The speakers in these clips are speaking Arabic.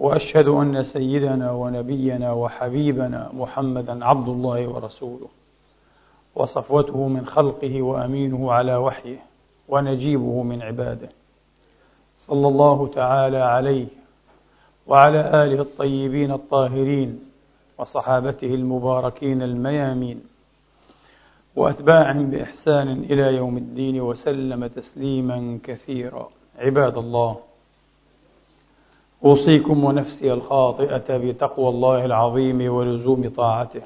وأشهد أن سيدنا ونبينا وحبيبنا محمدا عبد الله ورسوله. وصفوته من خلقه وأمينه على وحيه ونجيبه من عباده. صلى الله تعالى عليه وعلى آله الطيبين الطاهرين وصحابته المباركين الميامين. وأتباعهم بإحسان إلى يوم الدين وسلم تسليما كثيرا. عباد الله أوصيكم ونفسي الخاطئة بتقوى الله العظيم ولزوم طاعته.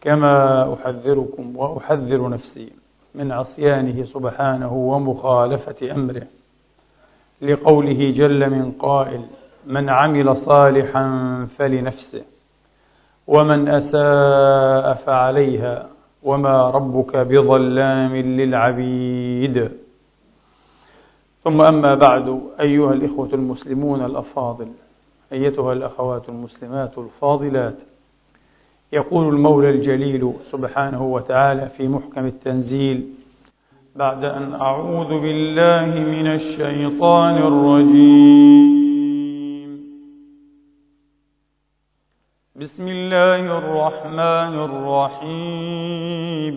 كما أحذركم وأحذر نفسي من عصيانه سبحانه ومخالفة أمره. لقوله جل من قائل من عمل صالحا فلنفسه ومن أساء فعليها وما ربك بظلام للعبيد. ثم أما بعد أيها الإخوة المسلمون الأفاضل أيتها الأخوات المسلمات الفاضلات يقول المولى الجليل سبحانه وتعالى في محكم التنزيل بعد أن أعوذ بالله من الشيطان الرجيم. بسم الله الرحمن الرحيم.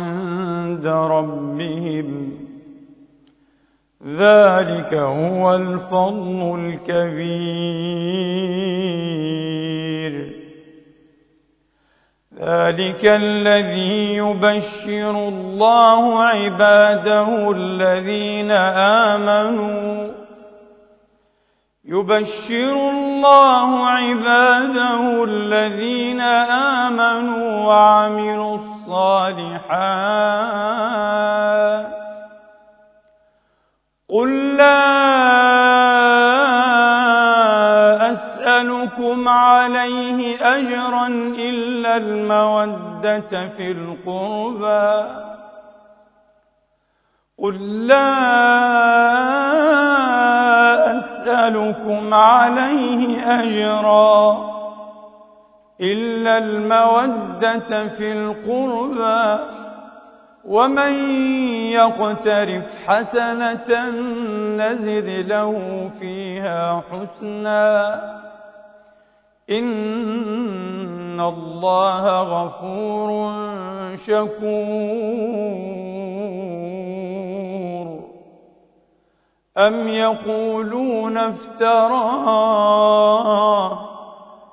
ربهم. ذلك هو الفضل الكبير. ذلك الذي يبشر الله عباده الذين آمنوا. يبشر الله عباده الذين آمنوا وعملوا الصالحات قل لا أسألكم عليه أجرا إلا المودة في القربى. قل لا أسألكم عليه أجرا. إلا المودة في القربى ومن يقترف حسنة نزد له فيها حسنا. إن الله غفور شكور. أم يقولون افتراه؟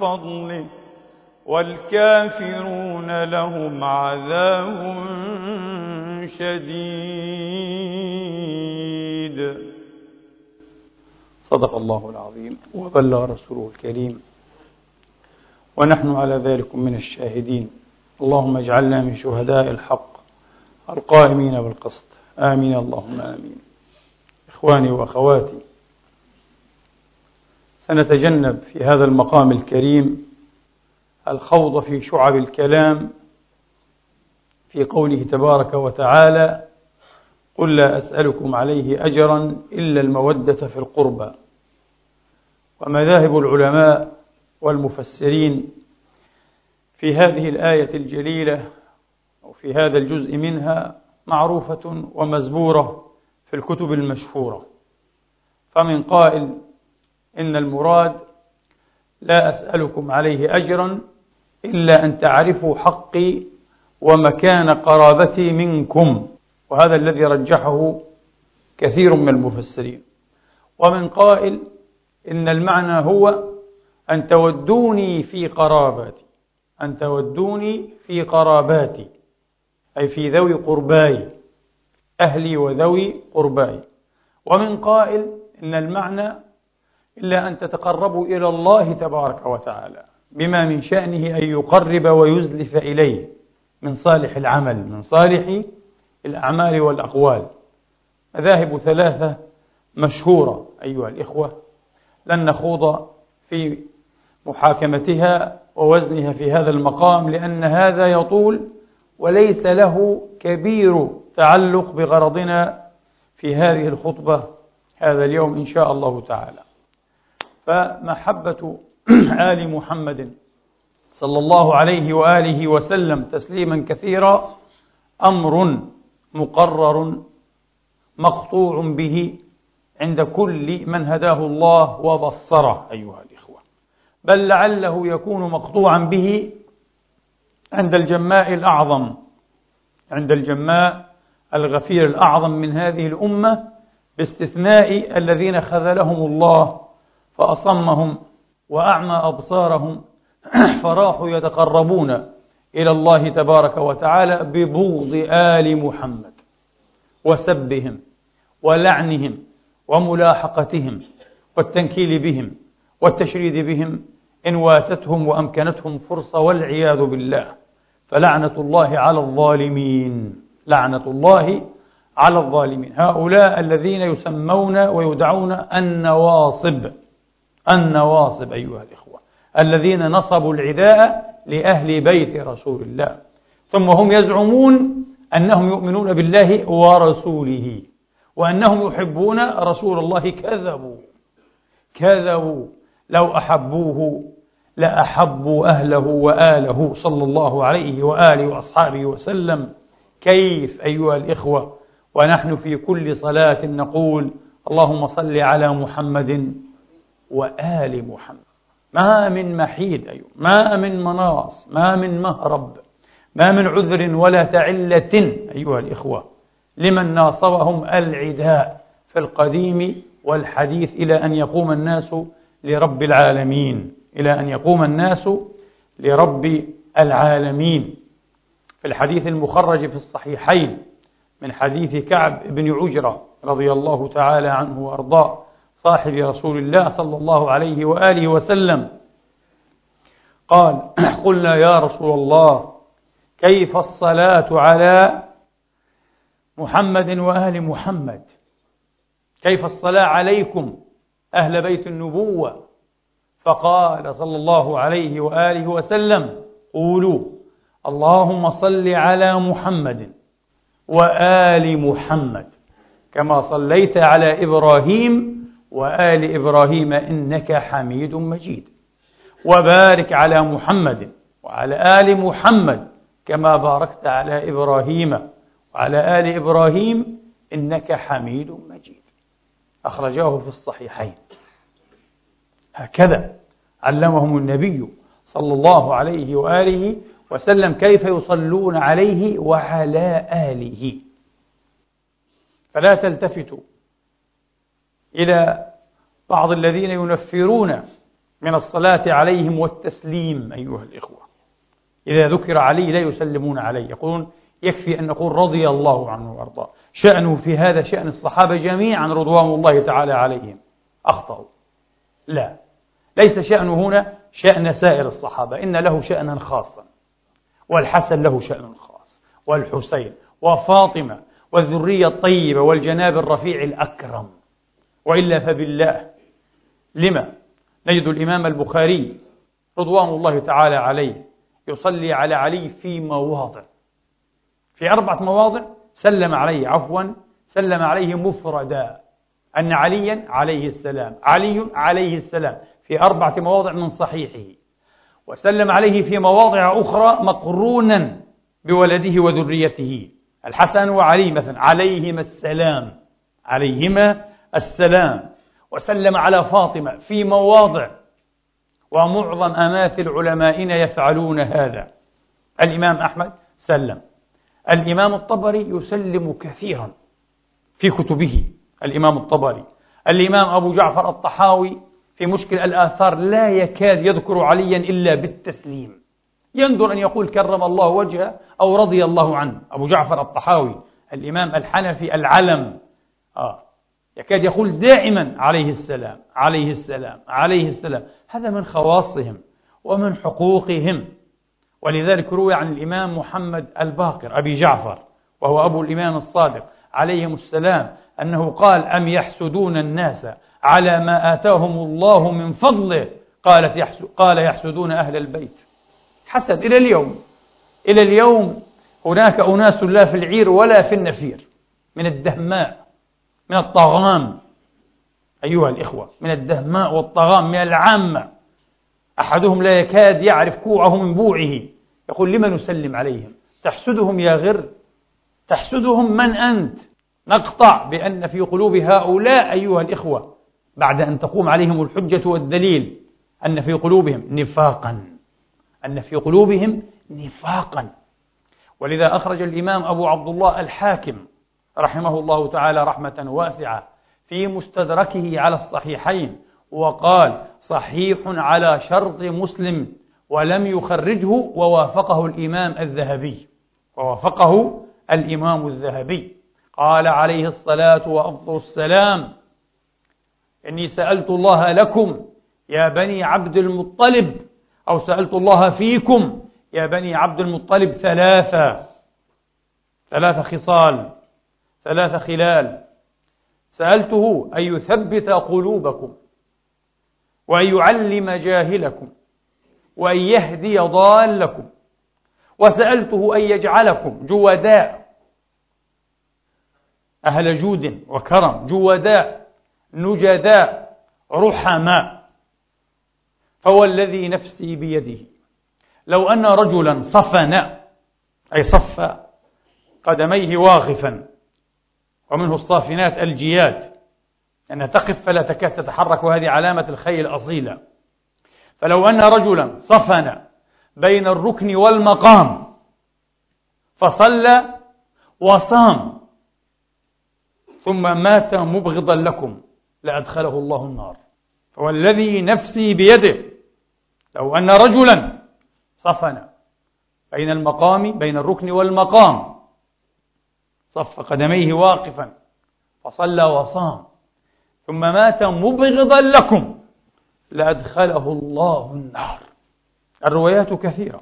فضله والكافرون لهم عذاب شديد. صدق الله العظيم وبلغ رسوله الكريم. ونحن على ذلك من الشاهدين. اللهم اجعلنا من شهداء الحق القائمين بالقسط. آمين اللهم آمين. إخواني وأخواتي سنتجنب في هذا المقام الكريم الخوض في شعب الكلام في قوله تبارك وتعالى قل لا أسألكم عليه أجرا إلا المودة في القربى. ومذاهب العلماء والمفسرين في هذه الآية الجليلة أو في هذا الجزء منها معروفة ومزبورة في الكتب المشهورة. فمن قائل إن المراد لا أسألكم عليه أجرا إلا أن تعرفوا حقي ومكان قرابتي منكم وهذا الذي رجحه كثير من المفسرين. ومن قائل إن المعنى هو أن تودوني في قراباتي أن تودوني في قراباتي أي في ذوي قرباي أهلي وذوي قرباي. ومن قائل إن المعنى إلا أن تتقربوا إلى الله تبارك وتعالى بما من شأنه أن يقرب ويزلف إليه من صالح العمل من صالح الأعمال والأقوال. مذاهب ثلاثة مشهورة أيها الإخوة. لن نخوض في محاكمتها ووزنها في هذا المقام لأن هذا يطول وليس له كبير تعلق بغرضنا في هذه الخطبة هذا اليوم إن شاء الله تعالى. فمحبة آل محمد صلى الله عليه وآله وسلم تسليما كثيرا أمر مقرر مقطوع به عند كل من هداه الله وبصره أيها الإخوة. بل لعله يكون مقطوعا به عند الجماء الأعظم عند الجماء الغفير الأعظم من هذه الأمة باستثناء الذين خذلهم الله فأصمهم وأعمى أبصارهم فراحوا يتقربون إلى الله تبارك وتعالى ببغض آل محمد وسبهم ولعنهم وملاحقتهم والتنكيل بهم والتشريد بهم إن واتتهم وأمكنتهم فرصة والعياذ بالله فلعنة الله على الظالمين لعنة الله على الظالمين هؤلاء الذين يسمون ويدعون النواصب النواصب أيها الإخوة الذين نصبوا العداء لأهل بيت رسول الله. ثم هم يزعمون أنهم يؤمنون بالله ورسوله وأنهم يحبون رسول الله. كذبوا كذبوا. لو أحبوه لأحبوا أهله وآله صلى الله عليه وآله وأصحابه وسلم. كيف أيها الإخوة؟ ونحن في كل صلاة نقول اللهم صل على محمد وآل محمد. ما من محيد أيوة. ما من مناص. ما من مهرب. ما من عذر ولا تعلة أيها الإخوة. لمن ناصرهم العداء في القديم والحديث إلى أن يقوم الناس لرب العالمين. إلى أن يقوم الناس لرب العالمين. في الحديث المخرج في الصحيحين من حديث كعب بن عجرة رضي الله تعالى عنه وأرضاه صاحب رسول الله صلى الله عليه وآله وسلم. قال قلنا يا رسول الله كيف الصلاة على محمد وأهل محمد؟ كيف الصلاة عليكم أهل بيت النبوة؟ فقال صلى الله عليه وآله وسلم قولوا اللهم صل على محمد وآل محمد كما صليت على إبراهيم وآل إبراهيم إنك حميد مجيد. وبارك على محمد وعلى آل محمد كما باركت على إبراهيم وعلى آل إبراهيم إنك حميد مجيد. أخرجاه في الصحيحين. هكذا علمهم النبي صلى الله عليه وآله وسلم كيف يصلون عليه وعلى آله. فلا تلتفتوا. إلى بعض الذين ينفرون من الصلاة عليهم والتسليم أيها الإخوة. إذا ذكر علي لا يسلمون عليه يقولون يكفي أن نقول رضي الله عنه وأرضاه. شأنه في هذا شأن الصحابة جميعا رضوان الله تعالى عليهم. أخطأوا. لا. ليس شأنه هنا شأن سائر الصحابة. إن له شأنا خاصا. والحسن له شأن خاص. والحسين وفاطمة والذرية الطيبة والجناب الرفيع الأكرم. وإلا فبالله. لما؟ نجد الإمام البخاري رضوان الله تعالى عليه يصلي على علي في مواضع. في أربعة مواضع سلم عليه عفوا سلم عليه مفردا. أن عليا عليه السلام علي عليه السلام. في أربعة مواضع من صحيحه. وسلم عليه في مواضع أخرى مقرونا بولده وذريته. الحسن وعلي مثلا. عليهما السلام. عليهما السلام وسلم على فاطمة في مواضع ومعظم أماثل علمائنا يفعلون هذا. الإمام أحمد سلم. الإمام الطبري يسلم كثيرا في كتبه. الإمام الطبري. الإمام أبو جعفر الطحاوي في مشكل الآثار لا يكاد يذكر عليا إلا بالتسليم. يندر أن يقول كرم الله وجهه أو رضي الله عنه. أبو جعفر الطحاوي. الإمام الحنفي العلم. آه. يكاد يقول دائما عليه السلام عليه السلام عليه السلام. هذا من خواصهم ومن حقوقهم. ولذلك روي عن الإمام محمد الباقر أبي جعفر وهو أبو الإمام الصادق عليهم السلام أنه قال أم يحسدون الناس على ما آتاهم الله من فضله؟ قالت يحسد قال يحسدون أهل البيت. حسد إلى اليوم. إلى اليوم هناك أناس لا في العير ولا في النفير من الدهماء. من الطغام أيها الإخوة من الدهماء والطغام من العامة. أحدهم لا يكاد يعرف كوعه من بوعه. يقول لما نسلم عليهم؟ تحسدهم يا غر؟ تحسدهم من أنت؟ نقطع بأن في قلوب هؤلاء أيها الإخوة بعد أن تقوم عليهم الحجة والدليل أن في قلوبهم نفاقا. أن في قلوبهم نفاقا. ولذا أخرج الإمام أبو عبد الله الحاكم رحمه الله تعالى رحمة واسعة في مستدركه على الصحيحين وقال صحيح على شرط مسلم ولم يخرجه ووافقه الإمام الذهبي. ووافقه الإمام الذهبي. قال عليه الصلاة وأفضل السلام إني سألت الله لكم يا بني عبد المطلب أو سألت الله فيكم يا بني عبد المطلب ثلاثة ثلاث خصال. ثلاث خلال. سألته أن يثبت قلوبكم وأن يعلم جاهلكم وأن يهدي ضالكم. وسألته أن يجعلكم جوداء. أهل جود وكرم جوداء نجداء رحماء. فهو الذي نفسي بيده. لو أن رجلا صفن أي صف قدميه واقفا ومنه الصافنات الجياد. أنها تقف فلا تكاد تتحرك وهذه علامة الخيل الأصيلة فلو أن رجلا صفن بين الركن والمقام فصلى وصام ثم مات مبغضا لكم لأدخله الله النار. فوالذي نفسي بيده. لو أن رجلا صفن بين المقام بين الركن والمقام صف قدميه واقفا. فصلى وصام. ثم مات مبغضا لكم. لأدخله الله النار. الروايات كثيرة.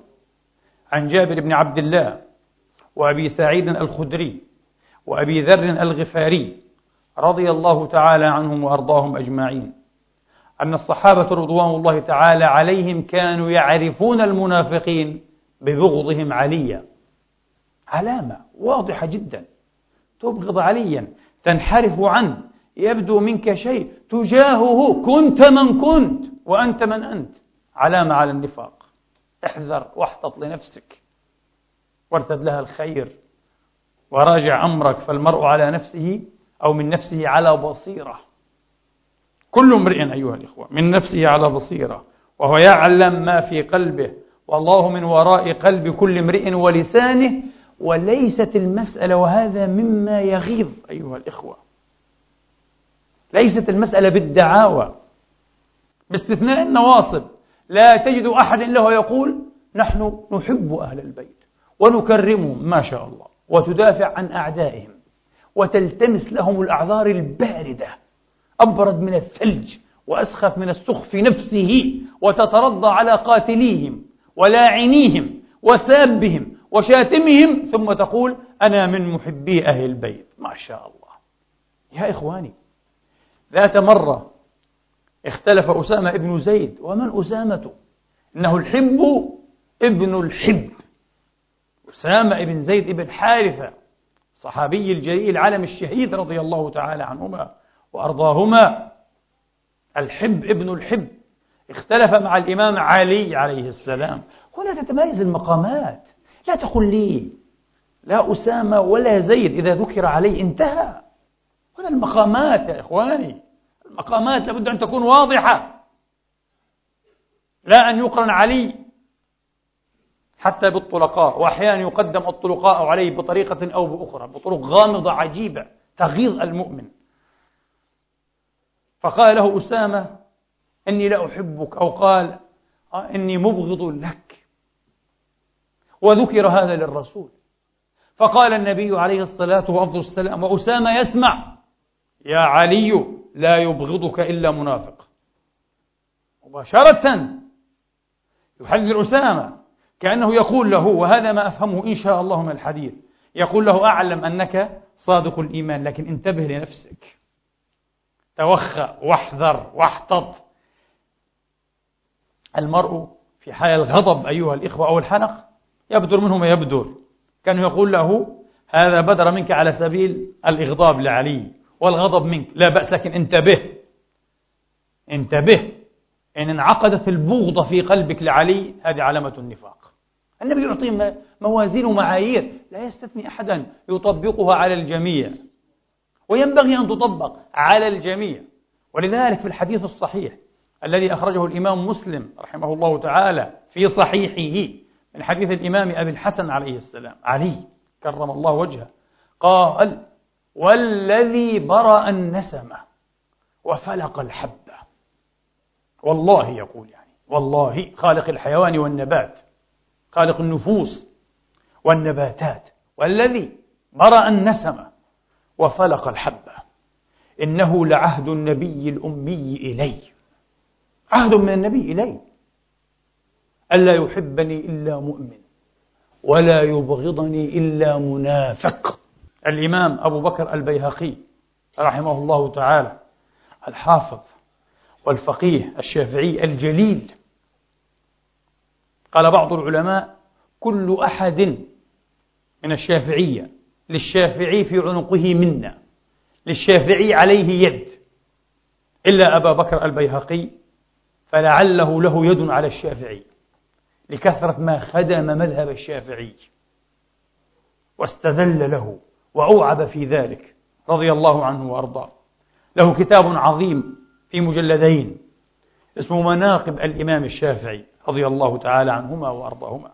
عن جابر بن عبد الله وأبي سعيد الخدري وأبي ذر الغفاري رضي الله تعالى عنهم وأرضاهم أجمعين. أن الصحابة رضوان الله تعالى عليهم كانوا يعرفون المنافقين ببغضهم عليا. علامة واضحة جدا. تبغض عليا تنحرف عنه يبدو منك شيء. تجاهه كنت من كنت وأنت من أنت. علامة على النفاق. احذر واحتط لنفسك. وارتد لها الخير. وراجع أمرك فالمرء على نفسه أو من نفسه على بصيرة. كل امرئ أيها الإخوة من نفسه على بصيرة. وهو يعلم ما في قلبه. والله من وراء قلب كل امرئ ولسانه وليست المسألة وهذا مما يغيظ أيها الإخوة. ليست المسألة بالدعاوى باستثناء النواصب. لا تجد أحد له يقول نحن نحب أهل البيت ونكرمهم ما شاء الله وتدافع عن أعدائهم وتلتمس لهم الأعذار الباردة أبرد من الثلج وأسخف من السخف نفسه وتترضى على قاتليهم ولاعنيهم وسابهم وشاتمهم ثم تقول أنا من محبي أهل البيت. ما شاء الله. يا إخواني ذات مرة اختلف أسامة ابن زيد. ومن أسامة؟ إنه الحب ابن الحب. أسامة ابن زيد ابن حارثة صحابي الجليل العالم الشهيد رضي الله تعالى عنهما وأرضاهما. الحب ابن الحب. اختلف مع الإمام علي عليه السلام. هنا تتميز المقامات. لا تقل لي لا أسامة ولا زيد إذا ذكر علي انتهى. هنا المقامات يا إخواني. المقامات لابد أن تكون واضحة. لا أن يقرن علي حتى بالطلقاء. وأحيانا يقدم الطلقاء عليه بطريقة أو بأخرى. بطرق غامضة عجيبة. تغيظ المؤمن. فقال له أسامة إني لا أحبك. أو قال آه، إني مبغض لك. وذكر هذا للرسول. فقال النبي عليه الصلاة والسلام وأسامة يسمع يا علي لا يبغضك إلا منافق. مباشرة يحذر أسامة كأنه يقول له وهذا ما أفهمه إن شاء الله من الحديث. يقول له أعلم أنك صادق الإيمان لكن انتبه لنفسك. توخى واحذر واحتط. المرء في حال الغضب أيها الإخوة أو الحنق يبدر منه ما يبدر. كان يقول له هذا بدر منك على سبيل الإغضاب لعلي والغضب منك. لا بأس لكن انتبه. انتبه إن انعقدت البغضة في قلبك لعلي هذه علامة النفاق. النبي يعطي موازين ومعايير لا يستثني أحدا يطبقها على الجميع. وينبغي أن تطبق على الجميع. ولذلك في الحديث الصحيح الذي أخرجه الإمام مسلم رحمه الله تعالى في صحيحه من حديث الإمام أبي الحسن عليه السلام. علي كرم الله وجهه قال والذي برأ النسمة وفلق الحبة. والله يقول يعني والله خالق الحيوان والنبات خالق النفوس والنباتات. والذي برأ النسمة وفلق الحبة. إنه لعهد النبي الأمي إلي عهد من النبي إلي ألا يحبني إلا مؤمن ولا يبغضني إلا منافق. الإمام أبو بكر البيهقي رحمه الله تعالى الحافظ والفقيه الشافعي الجليل قال بعض العلماء كل أحد من الشافعية للشافعي في عنقه منا للشافعي عليه يد إلا أبا بكر البيهقي فلعله له يد على الشافعي. لكثرة ما خدم مذهب الشافعي واستذل له وأوعب في ذلك رضي الله عنه وأرضاه. له كتاب عظيم في مجلدين اسمه مناقب الإمام الشافعي رضي الله تعالى عنهما وأرضاهما.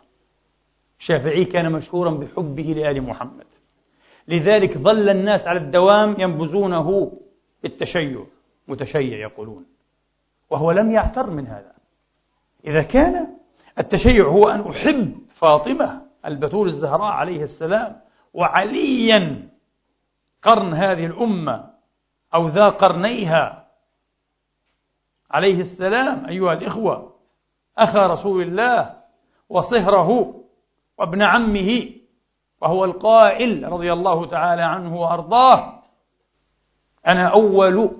الشافعي كان مشهورا بحبه لآل محمد. لذلك ظل الناس على الدوام ينبذونه بالتشيع متشيع يقولون. وهو لم يعتر من هذا. إذا كان التشيع هو أن أحب فاطمة البتول الزهراء عليه السلام وعليا قرن هذه الأمة أو ذا قرنيها عليه السلام أيها الإخوة أخا رسول الله وصهره وابن عمه وهو القائل رضي الله تعالى عنه وأرضاه أنا أول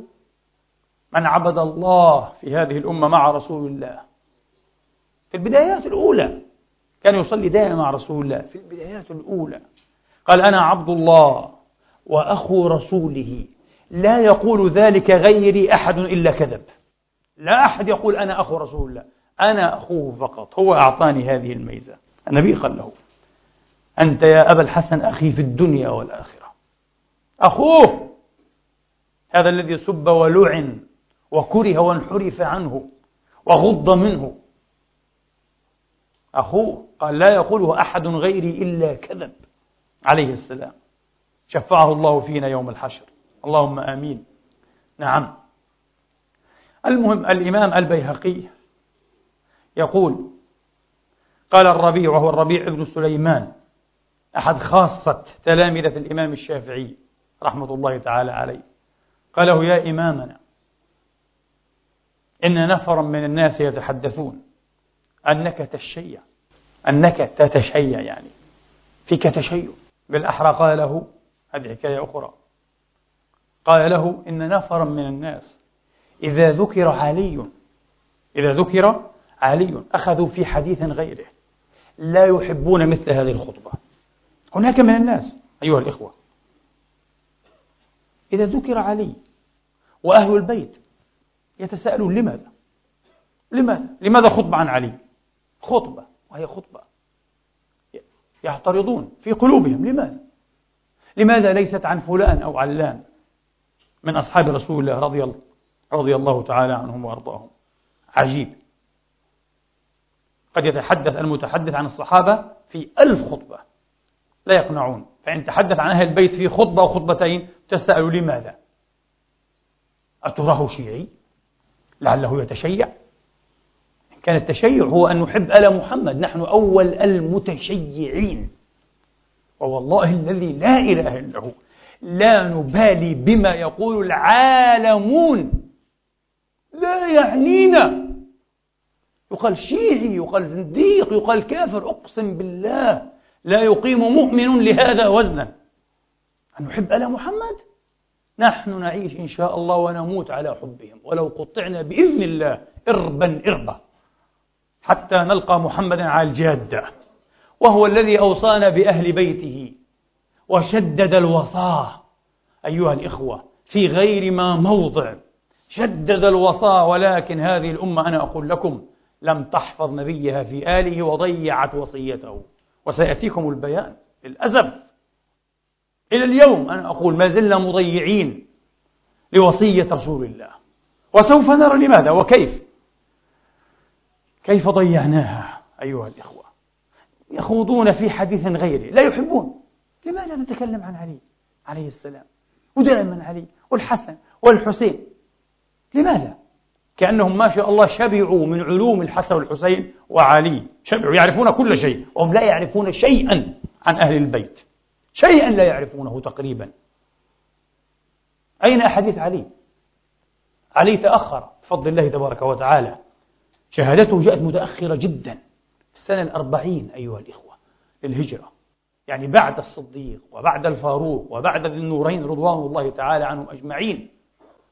من عبد الله في هذه الأمة مع رسول الله. في البدايات الأولى. كان يصلي دائما مع رسول الله في البدايات الأولى. قال أنا عبد الله وأخو رسوله. لا يقول ذلك غيري أحد إلا كذب. لا أحد يقول أنا أخو رسول الله. أنا أخوه فقط. هو أعطاني هذه الميزة. النبي قال له أنت يا أبا الحسن أخي في الدنيا والآخرة. أخوه هذا الذي سب ولعن وكره وانحرف عنه وغض منه. أخوه قال لا يقوله أحد غيري إلا كذب عليه السلام. شفعه الله فينا يوم الحشر. اللهم آمين. نعم. المهم الإمام البيهقي يقول قال الربيع وهو الربيع بن سليمان أحد خاصة تلامذة الإمام الشافعي رحمة الله تعالى عليه قال له يا إمامنا إن نفرا من الناس يتحدثون. أنك تشيع أنك تتشيع يعني فيك تشيع بالأحرى قال له هذه حكاية أخرى قال له إن نفرا من الناس إذا ذكر علي إذا ذكر علي أخذوا في حديث غيره لا يحبون مثل هذه الخطبة هناك من الناس أيها الإخوة إذا ذكر علي وأهل البيت يتساءلون لماذا؟ لماذا؟ لماذا خطبة عن علي؟ خطبة وهي خطبة. يعترضون في قلوبهم. لماذا؟ لماذا ليست عن فلان أو علان من أصحاب رسول الله رضي, رضي الله تعالى عنهم وأرضاهم؟ عجيب. قد يتحدث المتحدث عن الصحابة في ألف خطبة. لا يقنعون. فإن تحدث عن أهل البيت في خطبة أو خطبتين تسأل لماذا؟ أتراه شيعي؟ لعله يتشيع؟ كان التشيع هو أن نحب آل محمد. نحن أول المتشيعين. ووالله الذي لا إله إلا هو. لا نبالي بما يقول العالمون. لا يعنينا. يقال شيعي يقال زنديق يقال كافر. أقسم بالله لا يقيم مؤمن لهذا وزنا. أن نحب آل محمد؟ نحن نعيش إن شاء الله ونموت على حبهم. ولو قطعنا بإذن الله إربا إربا. حتى نلقى محمدا على الجادة وهو الذي أوصانا بأهل بيته وشدد الوصاة. أيها الإخوة في غير ما موضع شدد الوصاة ولكن هذه الأمة أنا أقول لكم لم تحفظ نبيها في آله وضيعت وصيته. وسيأتيكم البيان للأسف. إلى اليوم أنا أقول ما زلنا مضيعين لوصية رسول الله. وسوف نرى لماذا وكيف. كيف ضيعناها؟ أيها الإخوة. يخوضون في حديث غيره. لا يحبون. لماذا نتكلم عن علي عليه السلام؟ ودائما علي والحسن والحسين. لماذا؟ كأنهم ما شاء الله شبعوا من علوم الحسن والحسين وعلي. شبعوا يعرفون كل شيء. وهم لا يعرفون شيئا عن أهل البيت. شيئا لا يعرفونه تقريبا. أين أحاديث علي؟ علي تأخر. بفضل الله تبارك وتعالى. شهادته جاءت متأخرة جدا في السنة الأربعين أيها الإخوة للهجرة يعني بعد الصديق وبعد الفاروق وبعد ذي النورين رضوان الله تعالى عنهم أجمعين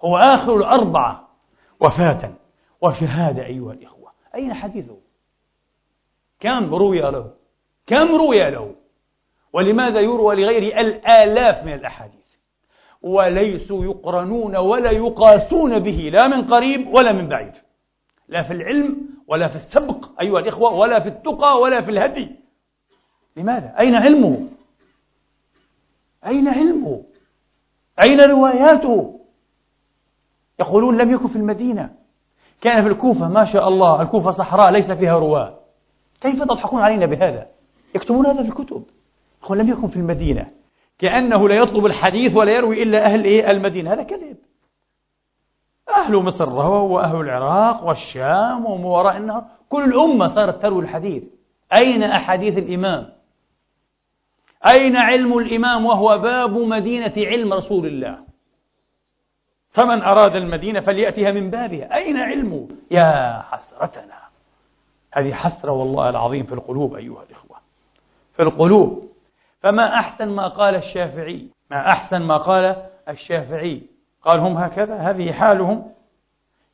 هو آخر الأربعة وفاة وشهادة أيها الإخوة أين حديثه؟ كم روي له؟ كم روي له؟ ولماذا يروى لغيره الآلاف من الأحاديث وليسوا يقرنون ولا يقاسون به لا من قريب ولا من بعيد لا في العلم ولا في السبق أيها الإخوة ولا في التقى ولا في الهدي لماذا؟ أين علمه؟ أين علمه؟ أين رواياته؟ يقولون لم يكن في المدينة كان في الكوفة ما شاء الله الكوفة صحراء ليس فيها رواة كيف تضحكون علينا بهذا؟ يكتبون هذا في الكتب يقول لم يكن في المدينة كأنه لا يطلب الحديث ولا يروي إلا أهل إيه المدينة هذا كذب أهل مصر رووا وأهل العراق والشام وما وراء النهر كل الأمة صارت تروي الحديث. أين أحاديث الإمام؟ أين علم الإمام وهو باب مدينة علم رسول الله؟ فمن أراد المدينة فليأتها من بابها. أين علمه يا حسرتنا. هذه حسرة والله العظيم في القلوب أيها الإخوة. في القلوب. فما أحسن ما قال الشافعي؟ ما أحسن ما قال الشافعي؟ قال هم هكذا هذه حالهم.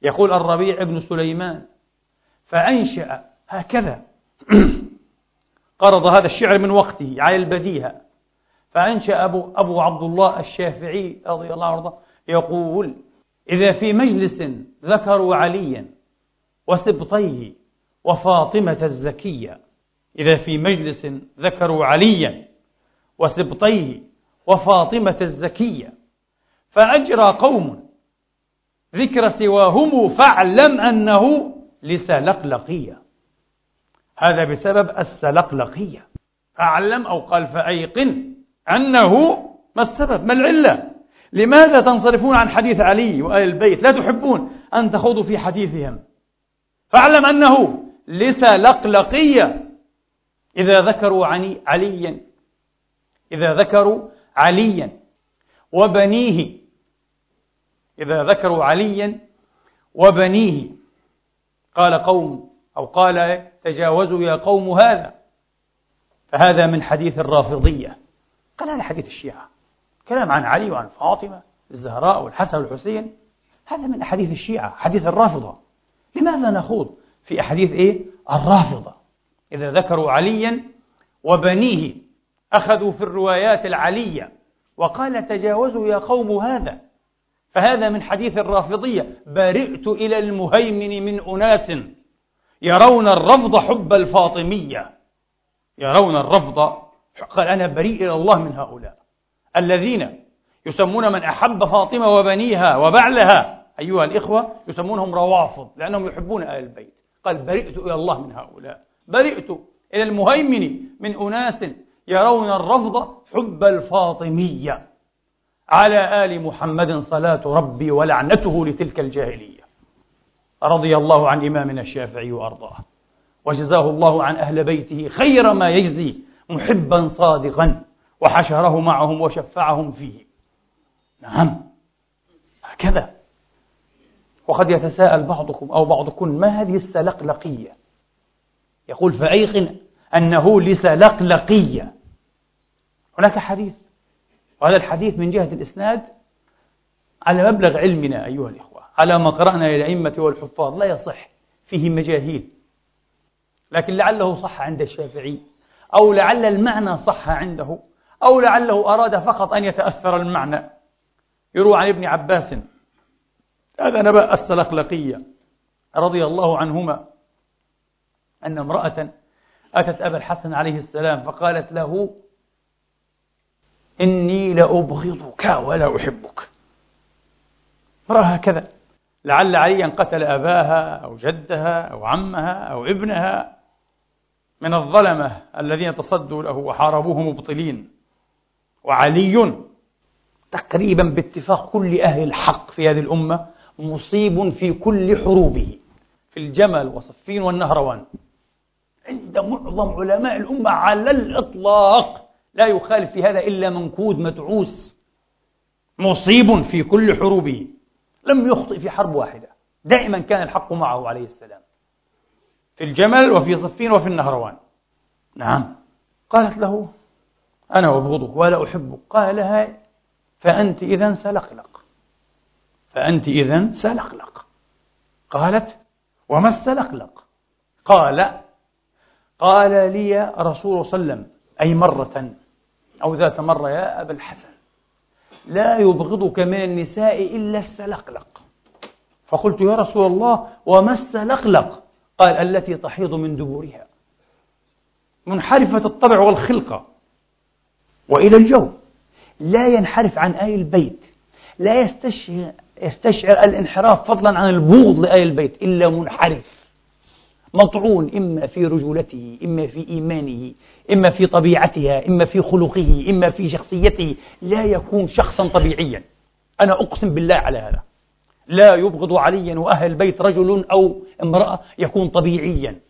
يقول الربيع بن سليمان فأنشأ هكذا. قرض هذا الشعر من وقته على البديهة. فأنشأ أبو, أبو عبد الله الشافعي رضي الله عنه يقول إذا في مجلس ذكروا عليا وسبطيه وفاطمة الزكية إذا في مجلس ذكروا عليا وسبطيه وفاطمة الزكية فأجرى قوم ذكر سواهم فاعلم أنه لسلقلقية. هذا بسبب السلقلقية. فاعلم أو قال فأيقن أنه ما السبب؟ ما العلة؟ لماذا تنصرفون عن حديث علي وآل البيت؟ لا تحبون أن تخوضوا في حديثهم. فاعلم أنه لسلقلقية. إذا ذكروا عن عليا إذا ذكروا عليا وبنيه. إذا ذكروا عليا وبنيه. قال قوم أو قال تجاوزوا يا قوم هذا. فهذا من حديث الرافضية. قال هذا حديث الشيعة. كلام عن علي وعن فاطمة الزهراء والحسن والحسين. هذا من أحاديث الشيعة حديث الرافضة. لماذا نخوض في أحاديث إيه؟ الرافضة. إذا ذكروا عليا وبنيه أخذوا في الروايات العلية. وقال تجاوزوا يا قوم هذا. فهذا من حديث الرافضية. برئت إلى المهيمن من أناس يرون الرفض حب الفاطمية. يرون الرفض. قال أنا بريء إلى الله من هؤلاء. الذين يسمون من أحب فاطمة وبنيها وبعلها. أيها الإخوة يسمونهم روافض لأنهم يحبون آل البيت. قال برئت إلى الله من هؤلاء. برئت إلى المهيمن من أناس يرون الرفض حب الفاطمية. على آل محمد صلاة ربي ولعنته لتلك الجاهلية. رضي الله عن إمامنا الشافعي وأرضاه. وجزاه الله عن أهل بيته خير ما يجزي محبا صادقا. وحشره معهم وشفعهم فيه. نعم. هكذا. وقد يتساءل بعضكم أو بعضكم ما هذه السلقلقية؟ يقول فأيقن أنه لسلقلقية. هناك حديث. وهذا الحديث من جهة الإسناد على مبلغ علمنا أيها الإخوة على ما قرأنا للأئمة والحفاظ لا يصح فيه مجاهيل. لكن لعله صح عند الشافعي أو لعل المعنى صح عنده أو لعله أراد فقط أن يتأثر المعنى. يروى عن ابن عباس هذا نبأ السلقلقية رضي الله عنهما أن امرأة أتت أبا الحسن عليه السلام فقالت له إني لأبغضك ولا أحبك. امرأة هكذا. لعل عليا قتل أباها أو جدها أو عمها أو ابنها من الظلمة الذين تصدوا له وحاربوه مبطلين. وعلي تقريبا باتفاق كل أهل الحق في هذه الأمة مصيب في كل حروبه. في الجمل وصفين والنهروان. عند معظم علماء الأمة على الإطلاق. لا يخالف في هذا إلا منكود متعوس مصيب في كل حروبه. لم يخطئ في حرب واحدة. دائما كان الحق معه عليه السلام. في الجمل وفي صفين وفي النهروان. نعم. قالت له أنا أبغضك ولا أحبك. قال لها فأنت إذا سلقلق. فأنت إذا سلقلق. قالت وما السلقلق؟ قال قال لي رسول صلى الله عليه وسلم أي مرة أو ذات مرة يا أبا الحسن لا يبغضك من النساء إلا السلقلق. فقلت يا رسول الله وما السلقلق؟ قال التي تحيض من دبورها منحرفة الطبع والخلقة وإلى الجو. لا ينحرف عن آي البيت لا يستشعر, يستشعر الانحراف فضلا عن البغض لآي البيت إلا منحرف. مطعون إما في رجولته إما في إيمانه إما في طبيعتها إما في خلقه إما في شخصيته لا يكون شخصا طبيعيا. أنا أقسم بالله على هذا. لا يبغض عليا وأهل البيت رجل أو امرأة يكون طبيعيا.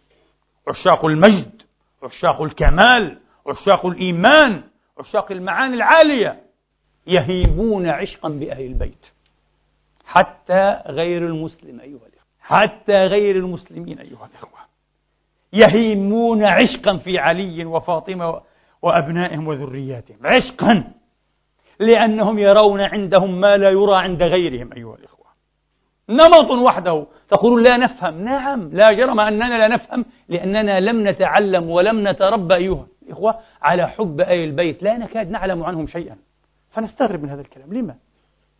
عشاق المجد عشاق الكمال عشاق الإيمان عشاق المعاني العالية يهيبون عشقا بأهل البيت. حتى غير المسلم أيها الإخوة. حتى غير المسلمين أيها الإخوة. يهيمون عشقا في علي وفاطمة وأبنائهم وذرياتهم. عشقا. لأنهم يرون عندهم ما لا يرى عند غيرهم أيها الإخوة. نمط وحده. تقولون لا نفهم. نعم لا جرم أننا لا نفهم لأننا لم نتعلم ولم نتربى أيها الإخوة على حب أي البيت. لا نكاد نعلم عنهم شيئا. فنستغرب من هذا الكلام. لما؟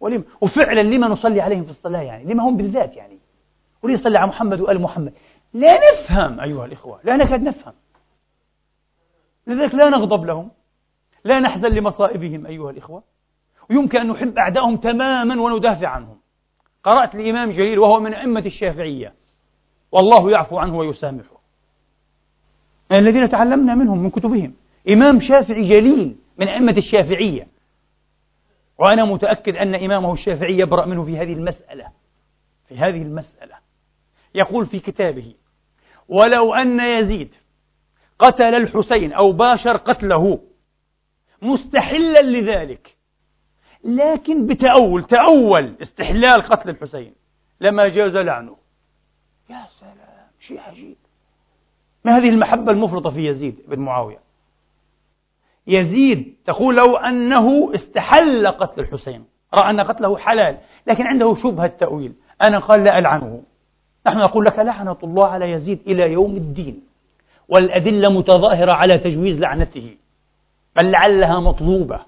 ولما؟ وفعلا لما نصلي عليهم في الصلاة يعني؟ لما هم بالذات يعني؟ وليه يصلي على محمد وآل محمد. لا نفهم أيها الإخوة لا نكاد نفهم. لذلك لا نغضب لهم لا نحزن لمصائبهم أيها الإخوة. ويمكن أن نحب أعدائهم تماما وندافع عنهم. قرأت لإمام جليل وهو من أئمة الشافعية. والله يعفو عنه ويسامحه. الذين تعلمنا منهم من كتبهم. إمام شافعي جليل من أئمة الشافعية. وأنا متأكد أن إمامه الشافعي يبرأ منه في هذه المسألة في هذه المسألة. يقول في كتابه ولو أن يزيد قتل الحسين أو باشر قتله مستحلا لذلك لكن بتأول تأول استحلال قتل الحسين لما جاز لعنه. يا سلام شيء عجيب. ما هذه المحبة المفرطة في يزيد بن معاوية؟ يزيد تقول لو أنه استحل قتل الحسين رأى أن قتله حلال لكن عنده شبهة تأويل أنا قال لا ألعنه. نحن نقول لك لعنة الله على يزيد إلى يوم الدين والأدلة متظاهرة على تجويز لعنته بل لعلها مطلوبة.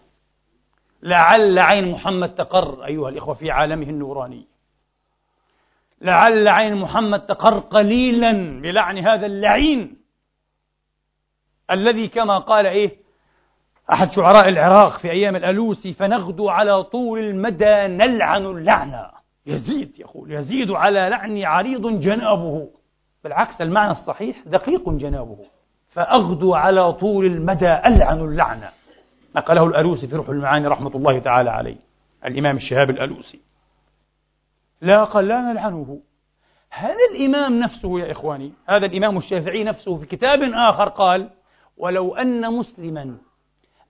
لعل عين محمد تقر أيها الإخوة في عالمه النوراني. لعل عين محمد تقر قليلا بلعن هذا اللعين الذي كما قال إيه أحد شعراء العراق في أيام الألوسي فنغدو على طول المدى نلعن اللعنة يزيد يقول يزيد على لعني عريض جنابه. بالعكس المعنى الصحيح دقيق جنابه. فأغدو على طول المدى ألعن اللعنة نقله الألوسي في روح المعاني رحمة الله تعالى عليه الإمام الشهاب الألوسي. لا قال لا نلعنه. هذا الإمام نفسه يا إخواني هذا الإمام الشافعي نفسه في كتاب آخر قال ولو أن مسلما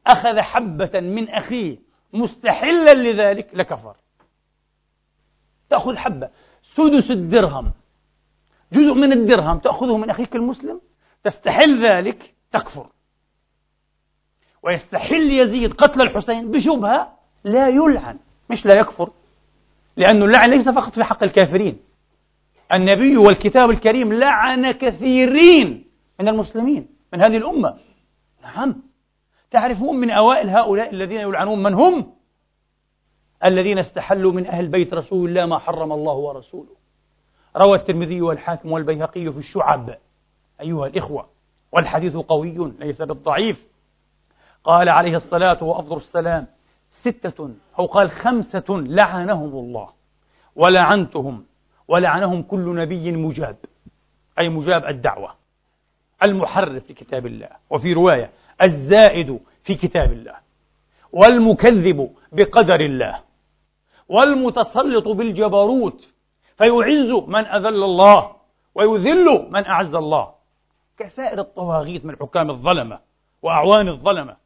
أخذ حبة من أخيه مستحلا لذلك لكفر تأخذ حبة. سدس الدرهم. جزء من الدرهم تأخذه من أخيك المسلم؟ تستحل ذلك؟ تكفر. ويستحل يزيد قتل الحسين بشبهة لا يلعن مش لا يكفر. لأن اللعن ليس فقط في حق الكافرين. النبي والكتاب الكريم لعن كثيرين من المسلمين من هذه الأمة. نعم. تعرفون من أوائل هؤلاء الذين يلعنون من هم؟ الذين استحلوا من أهل بيت رسول الله ما حرم الله ورسوله. روى الترمذي والحاكم والبيهقي في الشعب. أيها الإخوة والحديث قوي ليس بالضعيف. قال عليه الصلاة وأفضل السلام ستة أو قال خمسة لعنهم الله ولعنتهم ولعنهم كل نبي مجاب أي مجاب الدعوة. المحرف لكتاب الله وفي رواية الزائد في كتاب الله والمكذب بقدر الله. والمتسلط بالجبروت فيعز من أذل الله ويذل من أعز الله. كسائر الطواغيت من حكام الظلمة وأعوان الظلمة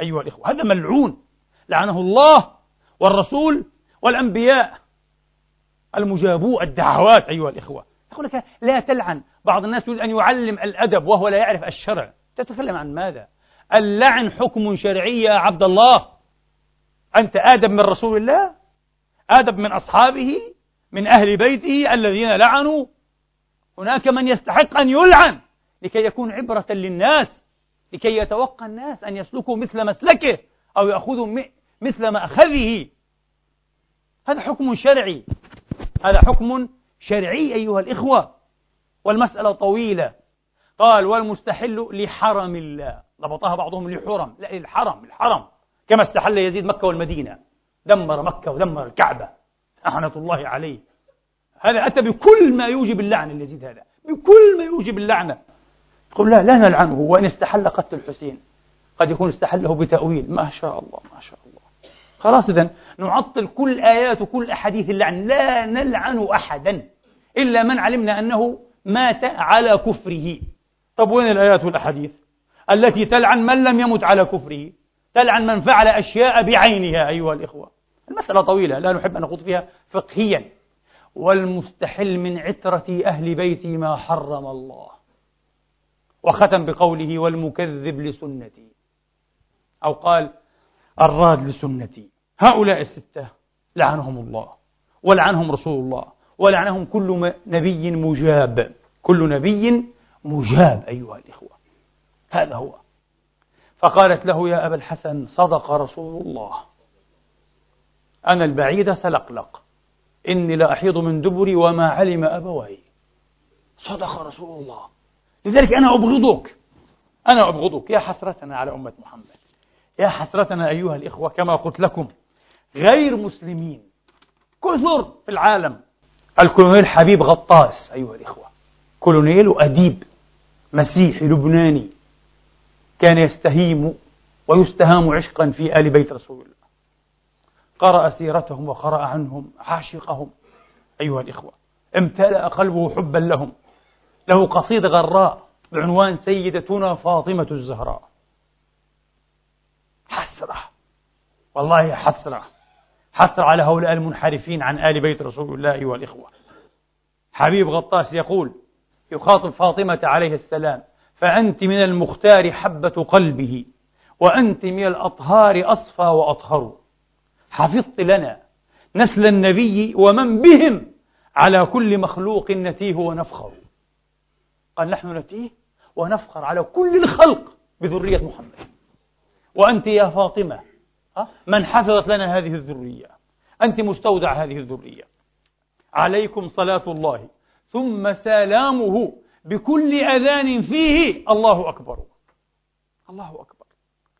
أيها الإخوة هذا ملعون. لعنه الله والرسول والأنبياء المجابو الدعوات أيها الإخوة. يقول لك لا تلعن بعض الناس يريد أن يعلم الأدب وهو لا يعرف الشرع. تتكلم عن ماذا؟ اللعن حكم شرعي يا عبد الله. أنت آدم من رسول الله؟ آدم من أصحابه من أهل بيته الذين لعنوا. هناك من يستحق أن يلعن لكي يكون عبرة للناس لكي يتوقى الناس أن يسلكوا مثل مسلكه أو يأخذوا مثل ما أخذه. هذا حكم شرعي. هذا حكم شرعي أيها الإخوة. والمسألة طويلة. قال والمستحل لحرم الله. ضبطها بعضهم لحرم. لا للحرم الحرم. كما استحل يزيد مكة والمدينة. دمر مكة ودمر الكعبة. لعنة الله عليه. هذا أتى بكل ما يوجب اللعنة يزيد هذا. بكل ما يوجب اللعنة يقول لا لا نلعنه وإن استحل قتل الحسين. قد يكون استحله بتأويل. ما شاء الله ما شاء الله. خلاص إذا نعطل كل آيات وكل أحاديث اللعن. لا نلعن أحدا إلا من علمنا أنه مات على كفره. طب وين الآيات والأحاديث؟ التي تلعن من لم يمت على كفره. تلعن من فعل أشياء بعينها أيها الإخوة. المسألة طويلة لا نحب أن نخوض فيها فقهيا. والمستحل من عترة أهل بيتي ما حرم الله. وختم بقوله والمكذب لسنتي. أو قال الراد لسنتي. هؤلاء الستة لعنهم الله ولعنهم رسول الله ولعنهم كل نبي مجاب. كل نبي مجاب أيها الإخوة. هذا هو. فقالت له يا أبا الحسن صدق رسول الله. أنا البعيد سلقلق. إني لأحيض من دبري وما علم أبواي صدق رسول الله. لذلك أنا أبغضك. أنا أبغضك. يا حسرتنا على أمة محمد. يا حسرتنا أيها الإخوة كما قلت لكم. غير مسلمين. كثر في العالم. الكولونيل حبيب غطاس أيها الإخوة. كولونيل وأديب مسيحي لبناني. كان يستهيم ويستهام عشقا في آل بيت رسول الله. قرأ سيرتهم وقرأ عنهم عاشقهم. أيها الإخوة امتلأ قلبه حبا لهم. له قصيدة غراء بعنوان سيدتنا فاطمة الزهراء. حسرة. والله حسرة. حسرة على هؤلاء المنحرفين عن آل بيت رسول الله أيها الإخوة. حبيب غطاس يقول يخاطب فاطمة عليه السلام فأنت من المختار حبة قلبه وأنت من الأطهار أصفى وأطهر. حفظت لنا نسل النبي ومن بهم على كل مخلوق نتيه ونفخر قال نحن نتيه ونفخر على كل الخلق بذرية محمد. وأنت يا فاطمة من حفظت لنا هذه الذرية. أنت مستودع هذه الذرية. عليكم صلاة الله. ثم سلامه بكل أذان فيه. الله أكبر. الله أكبر.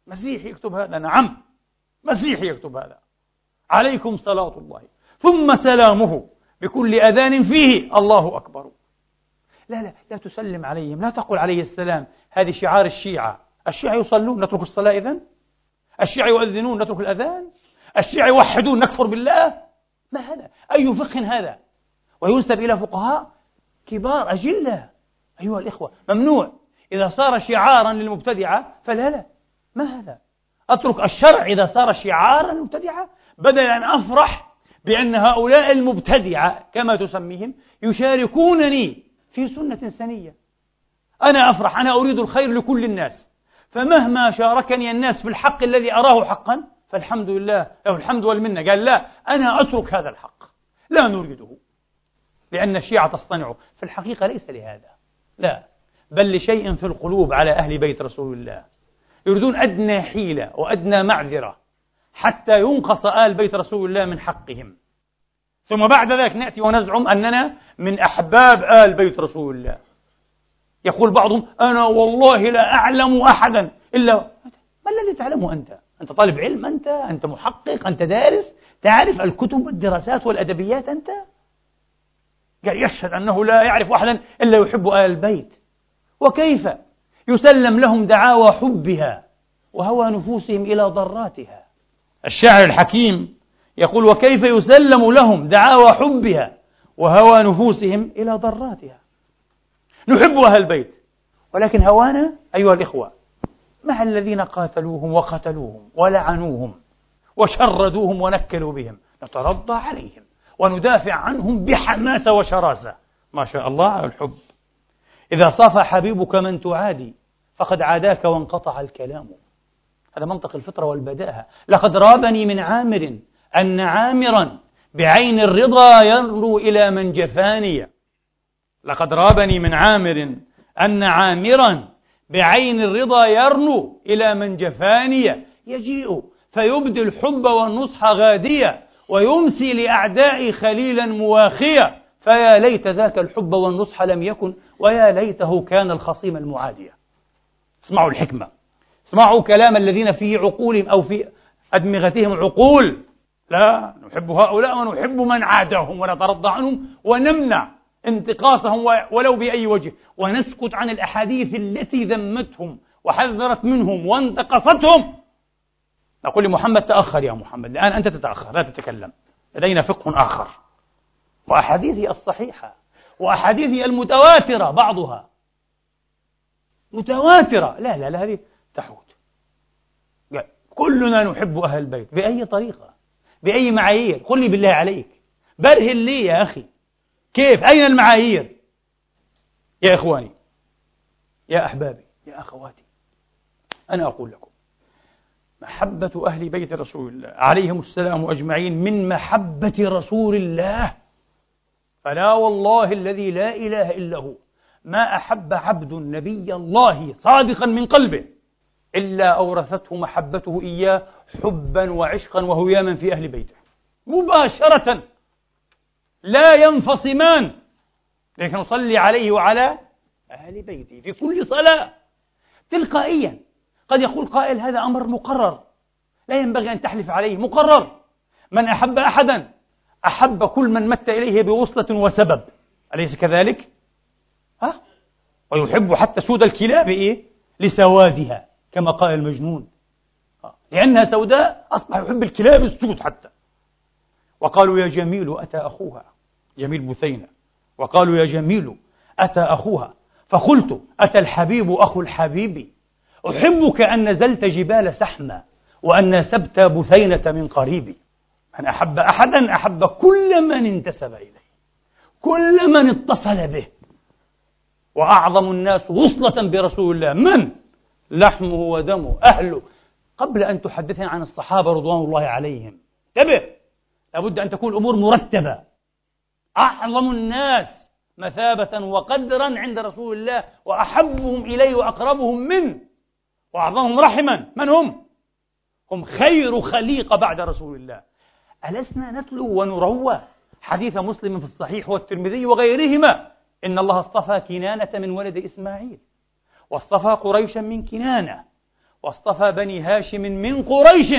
مسيحي يكتب هذا. نعم. مسيحي يكتب هذا. عليكم صلاة الله. ثم سلامه بكل أذان فيه. الله أكبر. لا لا لا تسلم عليهم. لا تقل عليه السلام. هذه شعار الشيعة. الشيعة يصلون. نترك الصلاة إذن؟ الشيعة يؤذنون. نترك الأذان؟ الشيعة يوحدون. نكفر بالله؟ ما هذا؟ أي فقه هذا؟ وينسب إلى فقهاء كبار أجلة. أيها الإخوة ممنوع. إذا صار شعارا للمبتدعة فلا لا. ما هذا؟ أترك الشرع إذا صار شعارا للمبتدعة؟ بدل أن أفرح بأن هؤلاء المبتدعة كما تسميهم يشاركونني في سنة سنية. أنا أفرح أنا أريد الخير لكل الناس. فمهما شاركني الناس في الحق الذي أراه حقا فالحمد لله له الحمد والمنة. قال لا أنا أترك هذا الحق. لا نريده لأن الشيعة تصطنعه. في الحقيقة ليس لهذا. لا بل لشيء في القلوب على أهل بيت رسول الله. يريدون أدنى حيلة وأدنى معذرة. حتى ينقص آل بيت رسول الله من حقهم ثم بعد ذلك نأتي ونزعم أننا من أحباب آل بيت رسول الله يقول بعضهم أنا والله لا أعلم أحدا إلا ما الذي تعلمه أنت؟ أنت طالب علم أنت؟ أنت محقق؟ أنت دارس؟ تعرف الكتب والدراسات والأدبيات أنت؟ قال يشهد أنه لا يعرف أحدا إلا يحب آل البيت وكيف يسلم لهم دعاوى حبها وهوى نفوسهم إلى ضراتها الشاعر الحكيم يقول وكيف يسلم لهم دعاوى حبها وهوى نفوسهم إلى ضراتها؟ نحب أهل البيت ولكن هوانا أيها الإخوة مع الذين قاتلوهم وقتلوهم ولعنوهم وشردوهم ونكلوا بهم نترضى عليهم وندافع عنهم بحماسة وشراسة. ما شاء الله على الحب. إذا صاف حبيبك من تعادي فقد عاداك وانقطع الكلام. هذا منطق الفطرة والبداهة. لقد رابني من عامر أن عامرا بعين الرضا ينظر إلى من جفاني. لقد رابني من عامر أن عامرا بعين الرضا يرنو إلى من جفاني. يجيء فيبدي الحب والنصح غاديا ويمسي لأعدائي خليلا مواخيا. فيا ليت ذاك الحب والنصح لم يكن ويا ليته كان الخصيم المعادية. اسمعوا الحكمة. اسمعوا كلام الذين في عقولهم أو في أدمغتهم عقول لا نحب هؤلاء ونحب من عاداهم ونترضى عنهم ونمنع انتقاصهم ولو بأي وجه. ونسكت عن الأحاديث التي ذمتهم وحذرت منهم وانتقصتهم. نقول لمحمد تأخر يا محمد. الآن أنت تتأخر لا تتكلم. لدينا فقه آخر. وأحاديثه الصحيحة وأحاديثه المتواترة بعضها. متواترة. لا لا لا هذه تحوت كلنا نحب أهل البيت بأي طريقة بأي معايير قل لي بالله عليك. برهن لي يا أخي. كيف؟ أين المعايير؟ يا إخواني يا أحبابي يا أخواتي أنا أقول لكم محبة أهل بيت رسول الله عليهم السلام أجمعين من محبة رسول الله. فلا والله الذي لا إله إلا هو. ما أحب عبد نبي الله صادقا من قلبه. إلا أورثته محبته إياه حبا وعشقا وهياما في أهل بيته. مباشرة. لا ينفصمان. لكن نصلي عليه وعلى أهل بيته في كل صلاة. تلقائيا. قد يقول قائل هذا أمر مقرر. لا ينبغي أن تحلف عليه. مقرر. من أحب أحدا أحب كل من مت إليه بوصلة وسبب. أليس كذلك؟ ها؟ ويحب حتى سود الكلاب إيه؟ لسوادها. كما قال المجنون. لأنها سوداء أصبح يحب الكلاب السود حتى. وقالوا يا جميل أتى أخوها. جميل بثينة. وقالوا يا جميل أتى أخوها. فقلت أتى الحبيب أخو الحبيب. أحبك أن نزلت جبال سحمة وأن سبت بثينة من قريب. من أحب أحدا أحب كل من انتسب إليه. كل من اتصل به. وأعظم الناس وصلة برسول الله. من؟ لحمه ودمه أهله. قبل أن تحدثنا عن الصحابة رضوان الله عليهم. انتبه! لابد أن تكون الأمور مرتبة. أعظم الناس مثابة وقدرا عند رسول الله وأحبهم إليه وأقربهم منه. وأعظمهم رحما. من هم؟ هم خير خليقة بعد رسول الله. ألسنا نتلو ونروى حديث مسلم في الصحيح والترمذي وغيرهما. إن الله اصطفى كنانة من ولد إسماعيل. واصطفى قريشا من كنانة واصطفى بني هاشم من قريش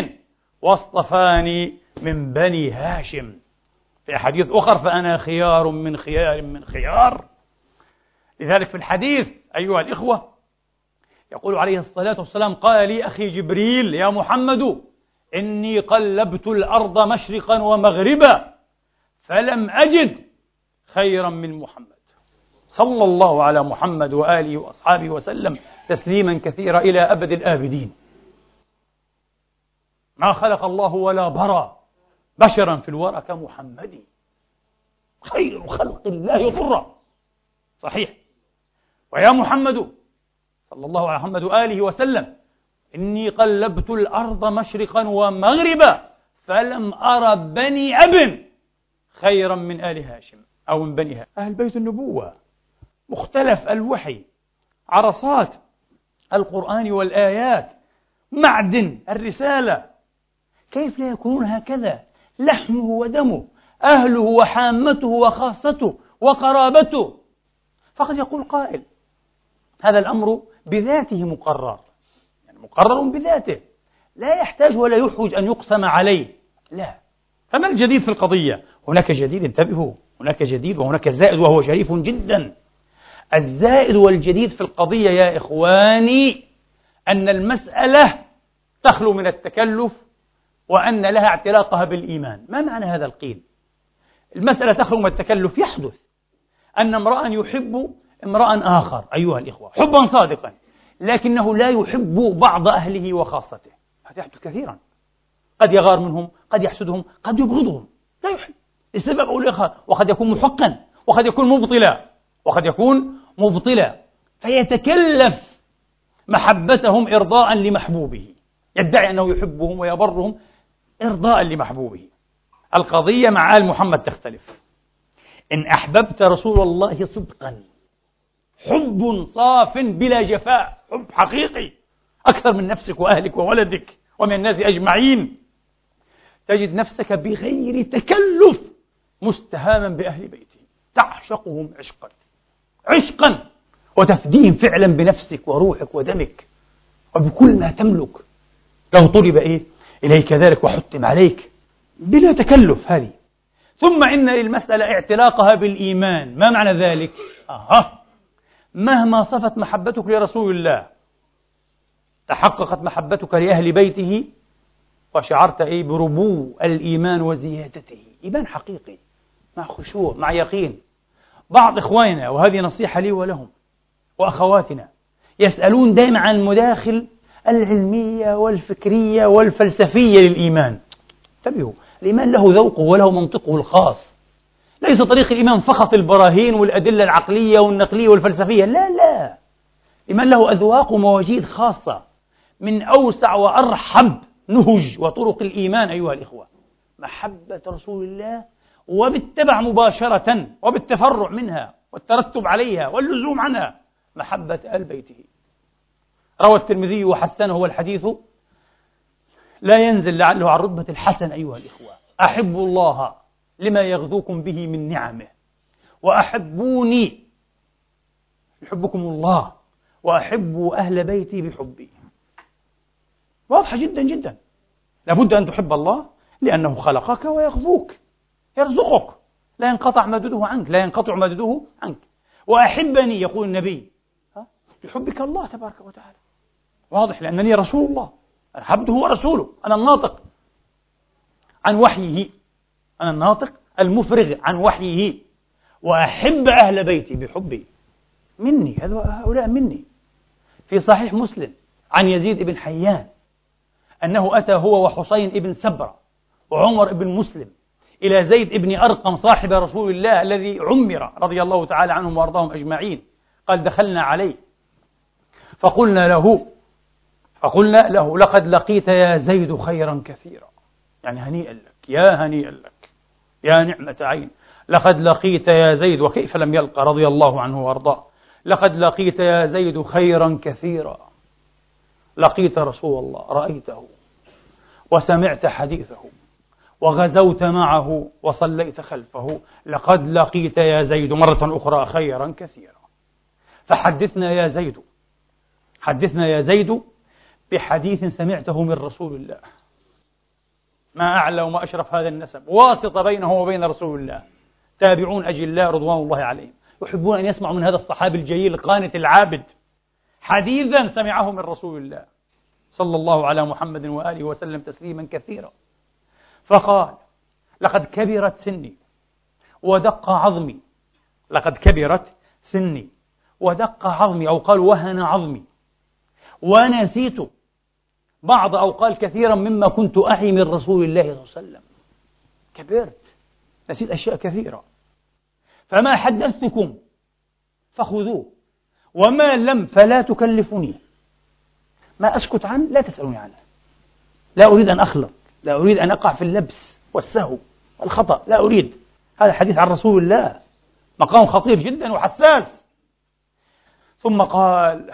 واصطفاني من بني هاشم. في أحاديث أخر فأنا خيار من خيار من خيار. لذلك في الحديث أيها الإخوة يقول عليه الصلاة والسلام قال لي أخي جبريل يا محمد إني قلبت الأرض مشرقا ومغربا فلم أجد خيرا من محمد. صلى الله على محمد وآله وأصحابه وسلم تسليما كثيرا إلى أبد الآبدين. ما خلق الله ولا برى بشرا في الورى كمحمد. خير خلق الله ضرا صحيح. ويا محمد صلى الله على محمد وآله وسلم إني قلبت الأرض مشرقا ومغربا فلم أرى بني أب خيرا من آل هاشم أو من بني هاشم أهل بيت النبوة. مختلف الوحي عرصات القرآن والآيات معدن الرسالة. كيف لا يكونون هكذا؟ لحمه ودمه أهله وحامته وخاصته وقرابته. فقد يقول قائل هذا الأمر بذاته مقرر. يعني مقرر بذاته. لا يحتاج ولا يحوج أن يقسم عليه. لا. فما الجديد في القضية؟ هناك جديد انتبهوا. هناك جديد وهناك زائد وهو شريف جدا. الزائد والجديد في القضية يا إخواني أن المسألة تخلو من التكلف وأن لها اعتلاقها بالإيمان. ما معنى هذا القيل؟ المسألة تخلو من التكلف. يحدث أن امرأ يحب امرأ آخر. أيها الإخوة حبا صادقا لكنه لا يحب بعض أهله وخاصته. هذا يحدث كثيرا. قد يغار منهم قد يحسدهم قد يبغضهم. لا يحب. لسبب أو لآخر وقد يكون محقا وقد يكون مبطلا. وقد يكون مبطلا فيتكلف محبتهم إرضاء لمحبوبه. يدعي أنه يحبهم ويبرهم إرضاء لمحبوبه. القضية مع آل محمد تختلف. إن أحببت رسول الله صدقا حب صاف بلا جفاء حب حقيقي أكثر من نفسك وأهلك وولدك ومن الناس أجمعين تجد نفسك بغير تكلف مستهاما بأهل بيته. تعشقهم عشقا. عشقا. وتفديهم فعلا بنفسك وروحك ودمك. وبكل ما تملك. لو طلب إيه؟ إليك ذلك وحتم عليك. بلا تكلف هذه. ثم إن للمسألة اعتلاقها بالإيمان. ما معنى ذلك؟ أها. مهما صفت محبتك لرسول الله تحققت محبتك لأهل بيته وشعرت إيه؟ بربو الإيمان وزيادته. إيمان حقيقي. مع خشوع مع يقين. بعض إخواننا وهذه نصيحة لي ولهم وأخواتنا يسألون دائما عن المداخل العلمية والفكرية والفلسفية للإيمان. انتبهوا الإيمان له ذوقه وله منطقه الخاص. ليس طريق الإيمان فقط البراهين والأدلة العقلية والنقلية والفلسفية لا لا. الإيمان له أذواق ومواجيد خاصة من أوسع وأرحب نهج وطرق الإيمان أيها الإخوة. محبة رسول الله وبالتبع مباشرة وبالتفرع منها والترتب عليها واللزوم عنها محبة آل بيته. روى الترمذي وحسنه والحديث لا ينزل لعله عن رتبة الحسن أيها الإخوة. أحبوا الله لما يغذوكم به من نعمه وأحبوني يحبكم الله وأحبوا أهل بيتي بحبي. واضحة جدا جدا. لابد أن تحب الله لأنه خلقك ويغذوك. يرزقك. لا ينقطع مدده عنك لا ينقطع مدده عنك. وأحبني يقول النبي. يحبك الله تبارك وتعالى. واضح لأنني رسول الله. عبده ورسوله. أنا الناطق عن وحيه. أنا الناطق المفرغ عن وحيه. وأحب أهل بيتي بحبي. مني هؤلاء مني. في صحيح مسلم عن يزيد بن حيان أنه أتى هو وحسين بن سبرة وعمر بن مسلم. إلى زيد بن أرقم صاحب رسول الله الذي عمر رضي الله تعالى عنهم وأرضاهم أجمعين. قال دخلنا عليه. فقلنا له فقلنا له لقد لقيت يا زيد خيرا كثيرا. يعني هنيئا لك يا هنيئا لك يا نعمة عين. لقد لقيت يا زيد وكيف لم يلقى رضي الله عنه وأرضاه. لقد لقيت يا زيد خيرا كثيرا. لقيت رسول الله رأيته وسمعت حديثه. وغزوت معه وصليت خلفه. لقد لقيت يا زيد مرة أخرى خيرا كثيرا. فحدثنا يا زيد حدثنا يا زيد بحديث سمعته من رسول الله. ما أعلى وما أشرف هذا النسب. واسطة بينه وبين رسول الله. تابعون أجلاء رضوان الله عليهم. يحبون أن يسمعوا من هذا الصحابي الجليل القانت العابد. حديثا سمعه من رسول الله. صلى الله على محمد وآله وسلم تسليما كثيرا. فقال لقد كبرت سني ودق عظمي. لقد كبرت سني ودق عظمي. أو قال وهن عظمي. ونسيت بعض أو قال كثيرا مما كنت أعي من رسول الله صلى الله عليه وسلم. كبرت نسيت أشياء كثيرة. فما حدثتكم؟ فخذوه. وما لم فلا تكلفني. ما أسكت عنه؟ لا تسألوني عنه. لا أريد أن أخلط. لا أريد أن أقع في اللبس والسهو والخطأ لا أريد. هذا حديث عن رسول الله. مقام خطير جدا وحساس. ثم قال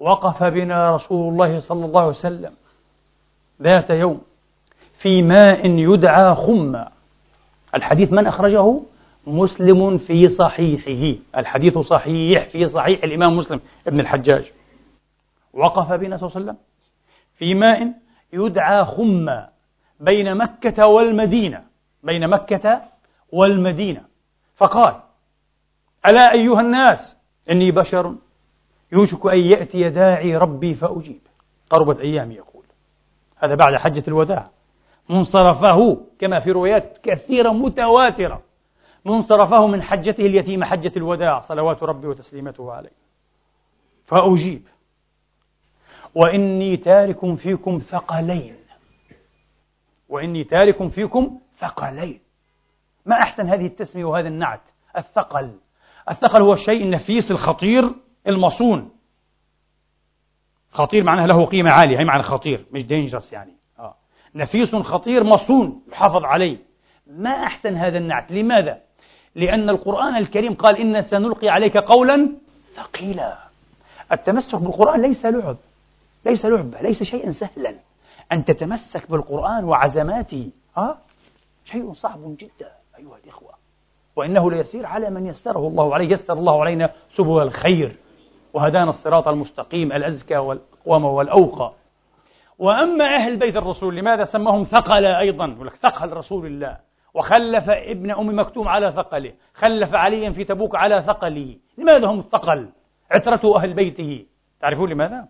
وقف بنا رسول الله صلى الله عليه وسلم ذات يوم في ماء يدعى خمّا. الحديث من أخرجه؟ مسلم في صحيحه. الحديث صحيح في صحيح الإمام مسلم ابن الحجاج. وقف بنا صلى الله عليه وسلم في ماء يدعى خمّا بين مكة والمدينة بين مكة والمدينة. فقال ألا أيها الناس إني بشر يوشك أن يأتي داعي ربي فأجيب. قربت أيام يقول. هذا بعد حجة الوداع. منصرفه كما في روايات كثيرة متواترة منصرفه من حجته اليتيمة حجة الوداع صلوات ربي وتسليمته عليه. فأجيب. وإني تارك فيكم ثقلين. وإني تارك فيكم ثقلين. ما أحسن هذه التسمية وهذا النعت؟ الثقل. الثقل هو الشيء النفيس الخطير المصون. خطير معناه له قيمة عالية هي معنى خطير مش دينجرس يعني. آه. نفيس خطير مصون يحافظ عليه. ما أحسن هذا النعت؟ لماذا؟ لأن القرآن الكريم قال إن سنلقي عليك قولا ثقيلا. التمسك بالقرآن ليس لعب. ليس لعبة ليس شيئا سهلا. أن تتمسك بالقرآن وعزماته. ها؟ شيء صعب جدا أيها الإخوة. وإنه ليسير على من يسره الله عليه. يسر الله علينا سبل الخير. وهدانا الصراط المستقيم الأزكى والأقوم والأوقى. وأما أهل بيت الرسول لماذا سماهم ثقل أيضا؟ يقول لك ثقل رسول الله. وخلف ابن أم مكتوم على ثقله. خلف عليا في تبوك على ثقله. لماذا هم الثقل؟ عترة أهل بيته. تعرفون لماذا؟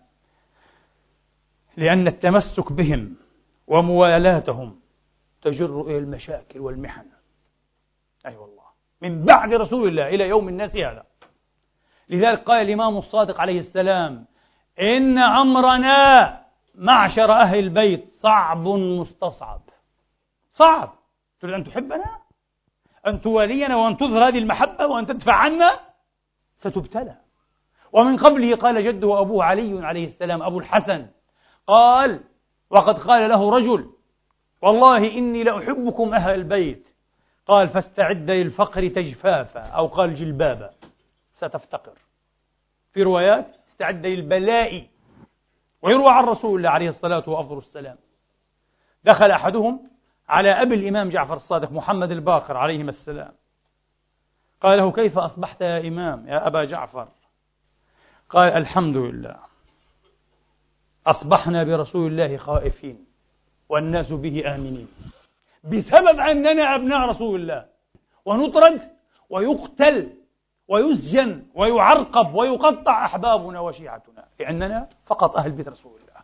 لأن التمسك بهم وموالاتهم تجر إلى المشاكل والمحن. أي أيوة والله. من بعد رسول الله إلى يوم الناس هذا. لذلك قال الإمام الصادق عليه السلام إن أمرنا معشر أهل البيت صعب مستصعب. صعب. تريد أن تحبنا؟ أن توالينا وأن تظهر هذه المحبة وأن تدفع عنا؟ ستبتلى. ومن قبله قال جده وأبوه علي عليه السلام أبو الحسن قال وقد قال له رجل والله إني لأحبكم أهل البيت. قال فاستعد للفقر تجفافا أو قال جلبابا. ستفتقر. في روايات استعد للبلاء. ويروى عن رسول الله عليه الصلاة وأفضل السلام. دخل أحدهم على أبي الإمام جعفر الصادق محمد الباقر عليهما السلام. قال له كيف أصبحت يا إمام يا أبا جعفر؟ قال الحمد لله. أصبحنا برسول الله خائفين والناس به آمنين. بسبب أننا أبناء رسول الله ونطرد ويقتل ويسجن ويعرقب ويقطع أحبابنا وشيعتنا لأننا فقط أهل بيت رسول الله.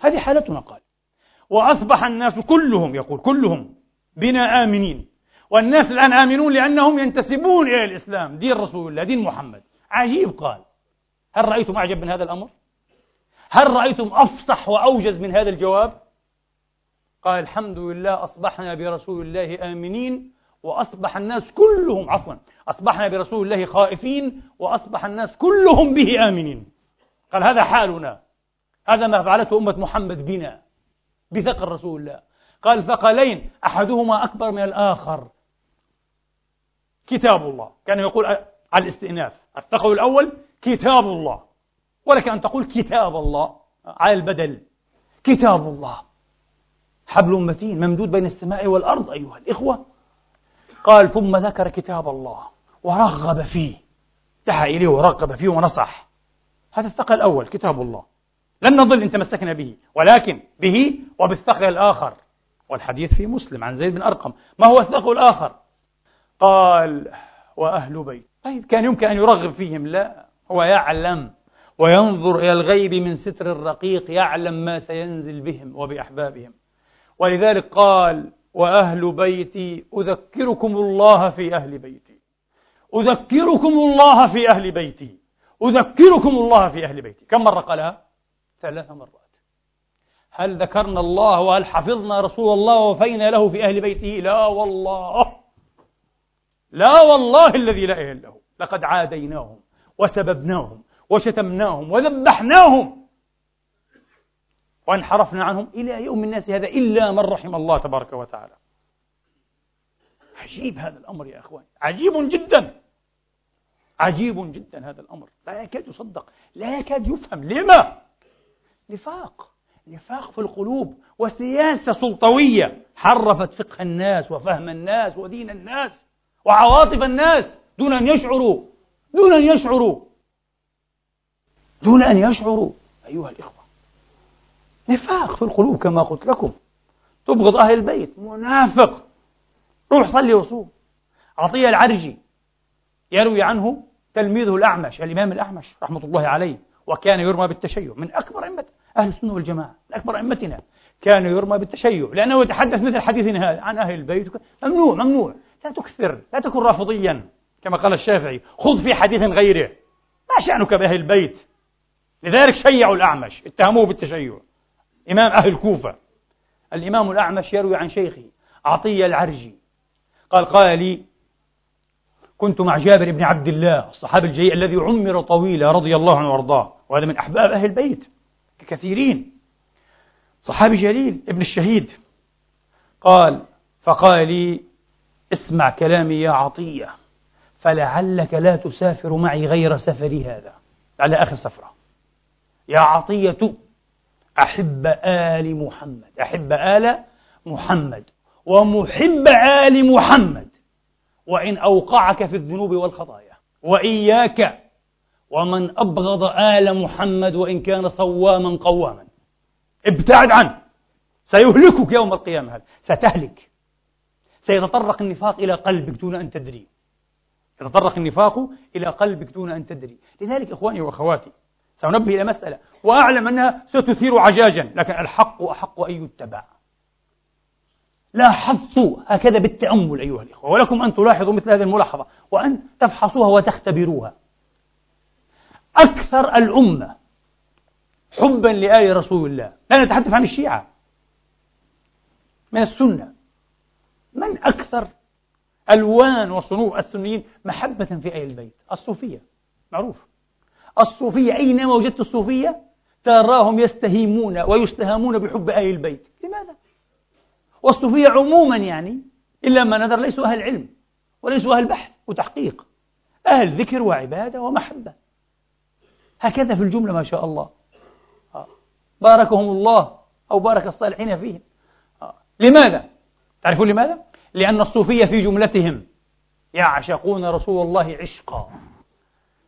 هذه حالتنا قال. وأصبح الناس كلهم يقول كلهم بنا آمنين. والناس الآن آمنون لأنهم ينتسبون إلى الإسلام دين رسول الله دين محمد. عجيب قال. هل رأيتم أعجب من هذا الأمر؟ هل رأيتم أفصح وأوجز من هذا الجواب؟ قال الحمد لله أصبحنا برسول الله آمنين وأصبح الناس كلهم عفوا أصبحنا برسول الله خائفين وأصبح الناس كلهم به آمنين. قال هذا حالنا هذا ما فعلته أمة محمد بنا بثقل رسول الله. قال ثقلين أحدهما أكبر من الآخر. كتاب الله. كان يقول على الاستئناف. الثقل الأول كتاب الله. ولك أن تقول كتاب الله على البدل. كتاب الله. حبل متين ممدود بين السماء والأرض أيها الإخوة. قال ثم ذكر كتاب الله ورغب فيه. دعا إليه ورغب فيه ونصح. هذا الثقل الأول كتاب الله. لن نظل إن تمسكنا به ولكن به وبالثقل الآخر. والحديث في مسلم عن زيد بن أرقم. ما هو الثقل الآخر؟ قال وأهل بيت. طيب كان يمكن أن يرغب فيهم؟ لا. هو يعلم. وينظر إلى الغيب من ستر الرقيق يعلم ما سينزل بهم وبأحبابهم. ولذلك قال وأهل بيتي أذكركم الله في أهل بيتي. أذكركم الله في أهل بيتي. أذكركم الله في أهل بيتي. كم مرة قالها؟ ثلاث مرات. هل ذكرنا الله وهل حفظنا رسول الله ووفينا له في أهل بيته؟ لا والله. لا والله الذي لا إله هو. لقد عاديناهم وسببناهم. وشتمناهم وذبحناهم. وانحرفنا عنهم إلى يوم الناس هذا إلا من رحم الله تبارك وتعالى. عجيب هذا الأمر يا أخوان عجيب جدا. عجيب جدا هذا الأمر. لا يكاد يصدق. لا يكاد يفهم. لما؟ نفاق. نفاق في القلوب وسياسة سلطوية. حرفت فقه الناس وفهم الناس ودين الناس وعواطف الناس دون أن يشعروا. دون أن يشعروا. دون أن يشعروا. أيها الإخوة نفاق في القلوب كما قلت لكم. تبغض أهل البيت منافق. روح صلي وصوم. عطية العرجي يروي عنه تلميذه الأعمش الإمام الأعمش رحمة الله عليه وكان يرمى بالتشيع. من أكبر أئمة أهل السنة والجماعة من أكبر أئمتنا كان يرمى بالتشيع. لأنه يتحدث مثل حديثنا هذا عن أهل البيت. ممنوع ممنوع. لا تكثر لا تكن رافضيا. كما قال الشافعي خذ في حديث غيره. ما شأنك بأهل البيت؟ لذلك شيعوا الأعمش اتهموه بالتشيع. إمام أهل الكوفة الإمام الأعمش يروي عن شيخه عطية العرجي. قال قال لي كنت مع جابر بن عبد الله الصحابي الجليل الذي عمر طويلا رضي الله عنه وأرضاه وهذا من أحباب أهل البيت كثيرين صحابي جليل ابن الشهيد. قال فقال لي اسمع كلامي يا عطية فلعلك لا تسافر معي غير سفري هذا على آخر سفرة. يا عطية أحب آل محمد أحب آل محمد ومحب آل محمد. وإن أوقعك في الذنوب والخطايا وإياك ومن أبغض آل محمد وإن كان صواما قواما. ابتعد عنه. سيهلكك يوم القيامة هذا. ستهلك. سيتطرق النفاق إلى قلبك دون أن تدري. يتطرق النفاق إلى قلبك دون أن تدري. لذلك إخواني وأخواتي سأنبه إلى مسألة وأعلم أنها ستثير عجاجا لكن الحق أحق أن يتبع. لاحظت هكذا بالتأمل أيها الإخوة ولكم أن تلاحظوا مثل هذه الملاحظة وأن تفحصوها وتختبروها. أكثر الأمة حبا لآل رسول الله. لا نتحدث عن الشيعة. من السنة. من أكثر ألوان وصنوع السنيين محبة في آل البيت؟ الصوفية. معروف. الصوفية أينما وجدت الصوفية تراهم يستهيمون ويستهامون بحب أهل البيت لماذا؟ والصوفية عموما يعني إلا ما نذر ليسوا أهل علم وليسوا أهل بحث وتحقيق أهل ذكر وعبادة ومحبة هكذا في الجملة ما شاء الله آه. باركهم الله أو بارك الصالحين فيهم آه. لماذا؟ تعرفون لماذا؟ لأن الصوفية في جملتهم يعشقون رسول الله عشقا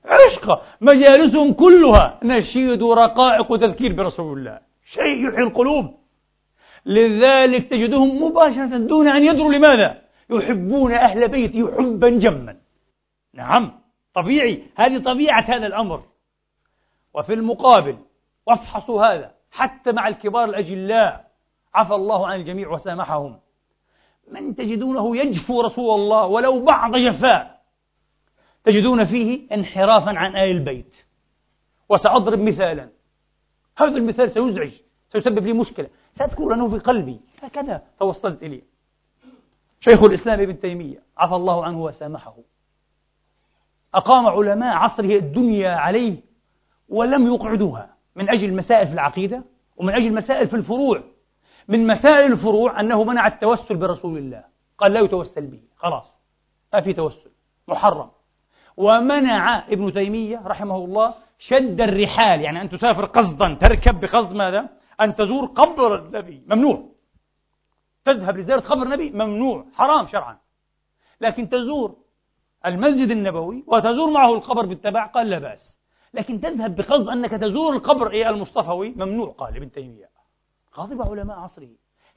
عشقا مجالسهم كلها نشيد ورقائق وتذكير برسول الله. شيء يحيي القلوب. لذلك تجدهم مباشرة دون أن يدروا لماذا؟ يحبون أهل بيته حبا جما. نعم طبيعي هذه طبيعة هذا الأمر. وفي المقابل وافحصوا هذا حتى مع الكبار الأجلاء. عفى الله عن الجميع وسامحهم. من تجدونه يجفو رسول الله ولو بعض جفاء. تجدون فيه انحرافا عن آل البيت. وسأضرب مثالا. هذا المثال سيزعج سيسبب لي مشكلة. سأذكر أنه في قلبي هكذا توصلت إليه. شيخ الإسلام ابن تيمية عفى الله عنه وسامحه أقام علماء عصره الدنيا عليه ولم يقعدوها. من أجل مسائل في العقيدة ومن أجل مسائل في الفروع. من مسائل الفروع أنه منع التوسل برسول الله. قال لا يتوسل به. خلاص ما في توسل. محرم. ومنع ابن تيمية رحمه الله شد الرحال. يعني أن تسافر قصدا تركب بقصد ماذا؟ أن تزور قبر النبي ممنوع. تذهب لزيارة قبر النبي ممنوع حرام شرعا. لكن تزور المسجد النبوي وتزور معه القبر بالتبع قال لا بأس. لكن تذهب بقصد أنك تزور القبر إيه المصطفوي؟ ممنوع قال ابن تيمية. غضب علماء عصره.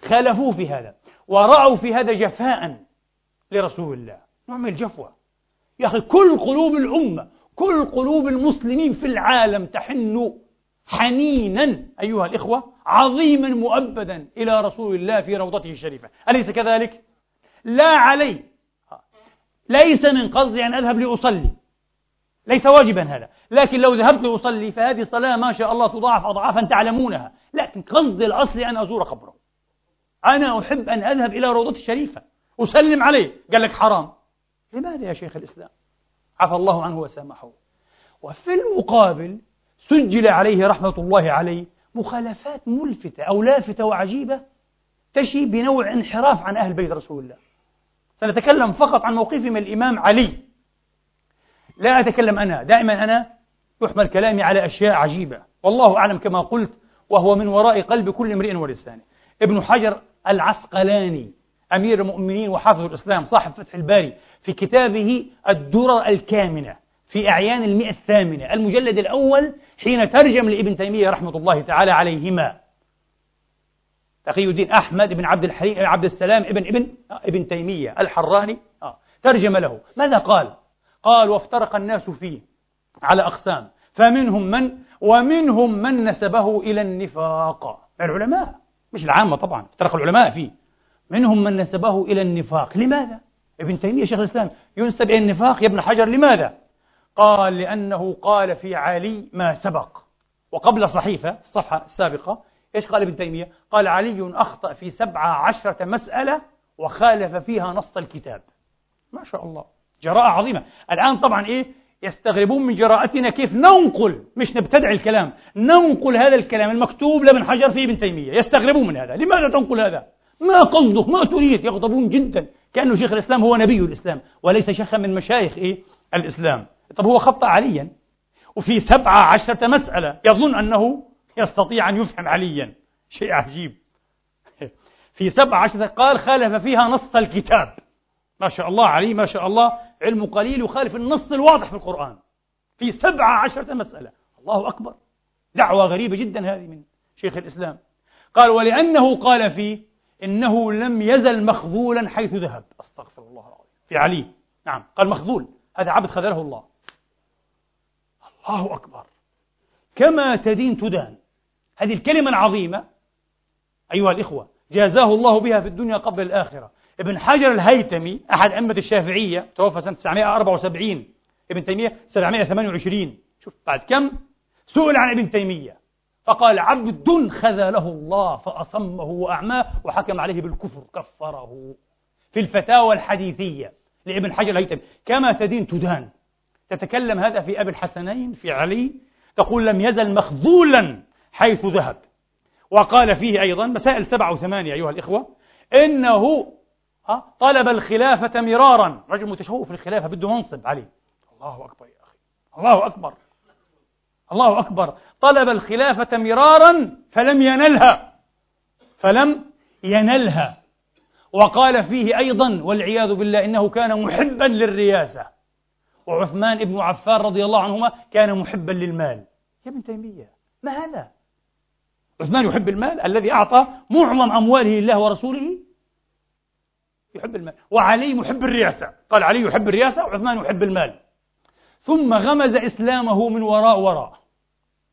خالفوه في هذا ورأوا في هذا جفاء لرسول الله. نوع من الجفوة يا أخي كل قلوب الأمة كل قلوب المسلمين في العالم تحن حنينا أيها الإخوة عظيما مؤبدا إلى رسول الله في روضته الشريفة. أليس كذلك؟ لا علي. ليس من قصدي أن أذهب لأصلي. ليس واجبا هذا. لكن لو ذهبت لأصلي فهذه الصلاة ما شاء الله تضاعف أضعافا تعلمونها. لكن قصدي الأصلي أن أزور قبره. أنا أحب أن أذهب إلى روضته الشريفة. أسلم عليه. قال لك حرام. لماذا يا شيخ الإسلام؟ عفى الله عنه وسامحه. وفي المقابل سجل عليه رحمة الله عليه مخالفات ملفتة أو لافتة وعجيبة تشي بنوع انحراف عن أهل بيت رسول الله. سنتكلم فقط عن موقفي من الإمام علي. لا أتكلم أنا دائما أنا يحمل كلامي على أشياء عجيبة. والله أعلم كما قلت وهو من وراء قلب كل امرئ ولسانه. ابن حجر العسقلاني أمير المؤمنين وحافظ الإسلام صاحب فتح الباري. في كتابه الدرر الكامنة في أعيان المئة الثامنة. المجلد الأول حين ترجم لابن تيمية رحمة الله تعالى عليهما. تقي الدين أحمد بن عبد الحليم عبد السلام ابن ابن ابن تيمية الحراني. آه. ترجم له. ماذا قال؟ قال وافترق الناس فيه على أقسام. فمنهم من ومنهم من نسبه إلى النفاق. العلماء مش العامة طبعا افترق العلماء فيه. منهم من نسبه إلى النفاق. لماذا؟ ابن تيمية شيخ الإسلام ينسب إلى النفاق يا ابن حجر لماذا؟ قال لأنه قال في علي ما سبق. وقبل صحيفة الصفحة السابقة إيش قال ابن تيمية؟ قال علي أخطأ في سبعة عشرة مسألة وخالف فيها نص الكتاب. ما شاء الله. جراءة عظيمة. الآن طبعا إيه؟ يستغربون من جراءتنا كيف ننقل مش نبتدع الكلام ننقل هذا الكلام المكتوب لابن حجر في ابن تيمية. يستغربون من هذا. لماذا تنقل هذا؟ ما قصدك؟ ما تريد؟ يغضبون جدا. كأنه شيخ الإسلام هو نبي الإسلام وليس شيخا من مشايخ إيه؟ الإسلام. طب هو خطأ عليا. وفي سبعة عشرة مسألة يظن أنه يستطيع أن يفهم عليا. شيء عجيب. في سبعة عشرة قال خالف فيها نص الكتاب. ما شاء الله عليه ما شاء الله. علم قليل يخالف النص الواضح في القرآن. في سبعة عشرة مسألة. الله أكبر. دعوة غريبة جدا هذه من شيخ الإسلام. قال ولأنه قال فيه إنه لم يزل مخذولا حيث ذهب. أستغفر الله العظيم. في علي. نعم. قال مخذول. هذا عبد خذله الله. الله أكبر. كما تدين تدان. هذه الكلمة العظيمة. أيها الإخوة جازاه الله بها في الدنيا قبل الآخرة. ابن حجر الهيتمي أحد أئمة الشافعية توفى سنة 974 ابن تيمية 728 شوف بعد كم؟ سئل عن ابن تيمية. فقال عبد خذله الله فأصمه وأعماه وحكم عليه بالكفر كفره. في الفتاوى الحديثية لابن حجر الهيتمي كما تدين تدان. تتكلم هذا في أبي الحسنين في علي. تقول لم يزل مخذولا حيث ذهب. وقال فيه أيضا مسائل سبعة وثمانية أيها الإخوة. إنه طلب الخلافة مرارا. رجل متشوف في الخلافة بده منصب علي. الله أكبر يا أخي. الله أكبر. الله أكبر. طلب الخلافة مرارا فلم ينلها. فلم ينلها. وقال فيه أيضا والعياذ بالله إنه كان محبا للرياسة. وعثمان بن عفان رضي الله عنهما كان محبا للمال. يا ابن تيمية ما هذا؟ عثمان يحب المال الذي أعطى معظم أمواله لله ورسوله؟ يحب المال. وعلي محب الرياسة. قال علي يحب الرياسة وعثمان يحب المال. ثم غمز إسلامه من وراء وراء.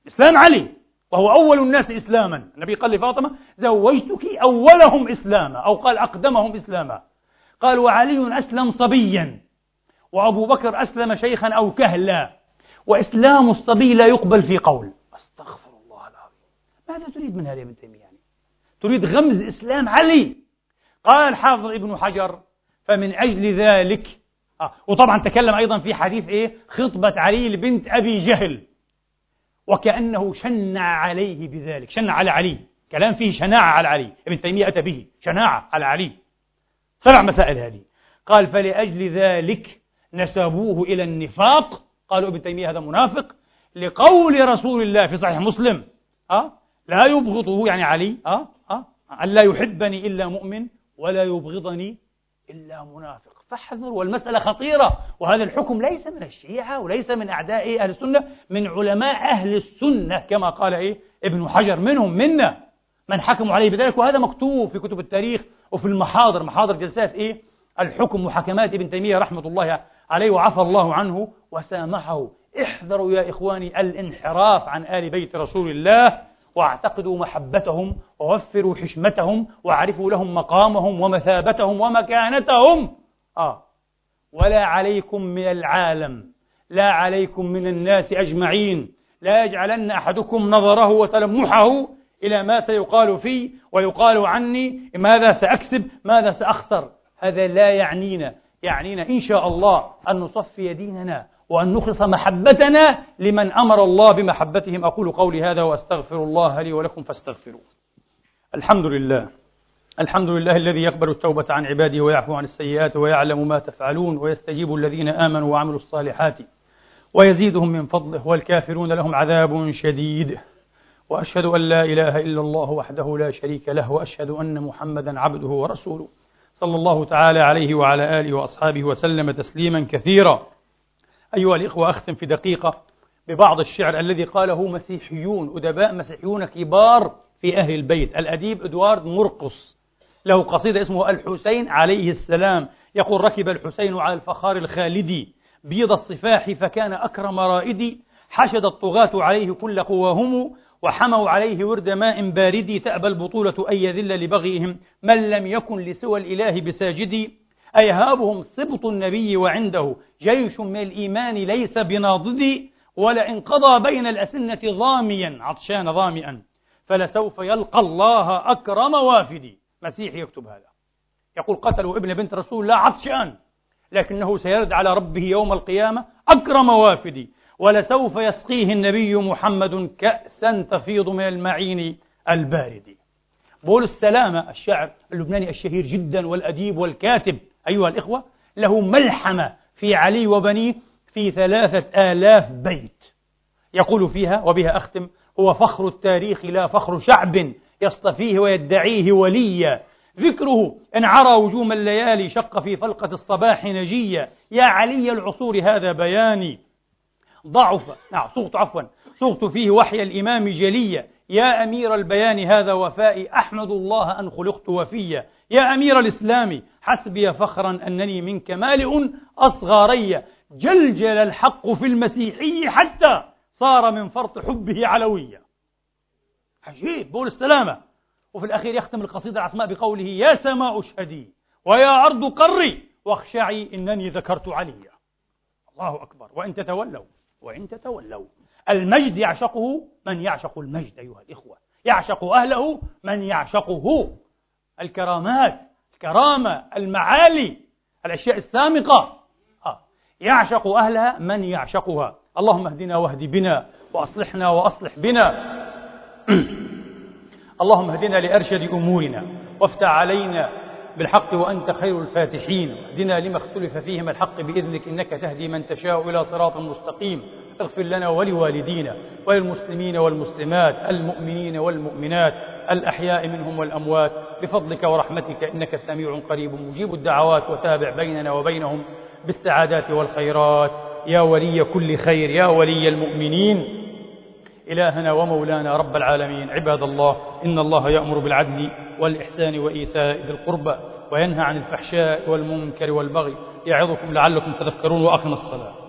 إسلام علي وهو أول الناس إسلاما. النبي قال لفاطمة زوجتك أولهم إسلاما. أو قال أقدمهم إسلاما. قال وعلي أسلم صبيا وأبو بكر أسلم شيخا أو كهلا وإسلام الصبي لا يقبل في قول. أستغفر الله العظيم. ماذا تريد من هذا ابن تيمية يعني؟ تريد غمز إسلام علي. قال الحافظ ابن حجر فمن أجل ذلك آه. وطبعا تكلم أيضا في حديث إيه؟ خطبة علي لبنت أبي جهل. وكأنه شنع عليه بذلك. شنع على علي. كلام فيه شناعة على علي. ابن تيمية أتى به. شناعة على علي. سبع مسائل هذه. قال فلأجل ذلك نسبوه إلى النفاق. قالوا ابن تيمية هذا منافق. لقول رسول الله في صحيح مسلم. أه؟ لا يبغضه. يعني علي. أه؟ أه؟ أن لا يحبني إلا مؤمن ولا يبغضني إلا منافق. فاحذر والمسألة خطيرة. وهذا الحكم ليس من الشيعة وليس من أعداء أهل السنة من علماء أهل السنة كما قال إيه؟ ابن حجر منهم منا. من حكموا عليه بذلك وهذا مكتوب في كتب التاريخ وفي المحاضر. محاضر جلسات إيه؟ الحكم محاكمات ابن تيمية رحمة الله عليه وعفى الله عنه وسامحه. احذروا يا إخواني الانحراف عن آل بيت رسول الله واعتقدوا محبتهم ووفروا حشمتهم واعرفوا لهم مقامهم ومثابتهم ومكانتهم. آه. ولا عليكم من العالم لا عليكم من الناس أجمعين لا يجعلن أحدكم نظره وتلمحه إلى ما سيقال فيه ويقال عني ماذا سأكسب ماذا سأخسر. هذا لا يعنينا يعنينا إن شاء الله أن نصفي ديننا وأن نخلص محبتنا لمن أمر الله بمحبتهم. أقول قولي هذا وأستغفر الله لي ولكم فاستغفروه. الحمد لله. الحمد لله الذي يقبل التوبة عن عباده ويعفو عن السيئات ويعلم ما تفعلون ويستجيب الذين آمنوا وعملوا الصالحات ويزيدهم من فضله والكافرون لهم عذاب شديد. وأشهد أن لا إله إلا الله وحده لا شريك له وأشهد أن محمدا عبده ورسوله صلى الله تعالى عليه وعلى آله وأصحابه وسلم تسليما كثيرا. أيها الإخوة أختم في دقيقة ببعض الشعر الذي قاله مسيحيون أدباء مسيحيون كبار في أهل البيت الأديب إدوارد مرقص. له قصيدة اسمه الحسين عليه السلام. يقول ركب الحسين على الفخار الخالدي بيض الصفاح فكان أكرم رائدي حشد الطغاة عليه كل قواهم وحموا عليه ورد ماء بارد تأبى البطولة أن يذل لبغيهم. من لم يكن لسوى الإله بساجدي أيهابهم سبط النبي وعنده. جيش من الإيمان ليس بناضد ولئن قضى بين الأسنة ضاميا عطشان ظامئا فلسوف يلقى الله أكرم وافدي مسيحي يكتب هذا. يقول قتلوا ابن بنت رسول الله عطشان لكنه سيرد على ربه يوم القيامة أكرم وافدي ولسوف يسقيه النبي محمد كأسا تفيض من المعين البارد. بول السلامة الشاعر اللبناني الشهير جدا والأديب والكاتب أيها الإخوة له ملحمة في علي وبنيه في ثلاثة آلاف بيت. يقول فيها وبها أختم هو فخر التاريخ لا فخر شعب يصطفيه ويدعيه وليا. ذكره إن عرى وجوم الليالي شق في فلقة الصباح نجيا. يا علي العصور هذا بياني. ضعف نعم صغت عفوا. صغت فيه وحي الإمام جليا. يا أمير البيان هذا وفائي. أحمد الله أن خلقت وفيا. يا أمير الإسلام حسبي فخرا أنني منك مالئ أصغاري جلجل الحق في المسيحي حتى صار من فرط حبه علويا. عجيب بقول السلامة. وفي الأخير يختم القصيدة العصماء بقوله يا سماء اشهدي ويا أرض قري واخشعي إنني ذكرت عليا. الله أكبر. وإن تتولوا وإن تتولوا. المجد يعشقه من يعشق المجد أيها الإخوة. يعشق أهله من يعشقه. الكرامات الكرامة المعالي الأشياء السامقة. آه. يعشق أهلها من يعشقها. اللهم اهدنا واهد بنا وأصلحنا وأصلح بنا. اللهم اهدنا لأرشد أمورنا وافتح علينا بالحق وأنت خير الفاتحين. اهدنا لما اختلف فيه من الحق بإذنك إنك تهدي من تشاء إلى صراط مستقيم. اغفر لنا ولوالدينا وللمسلمين والمسلمات المؤمنين والمؤمنات الأحياء منهم والأموات. بفضلك ورحمتك إنك سميع قريب مجيب الدعوات وتابع بيننا وبينهم بالسعادات والخيرات. يا ولي كل خير يا ولي المؤمنين. إلهنا ومولانا رب العالمين. عباد الله إن الله يأمر بالعدل والإحسان وإيتاء ذي القربى وينهى عن الفحشاء والمنكر والبغي. يعظكم لعلكم تذكرون وأقم الصلاة.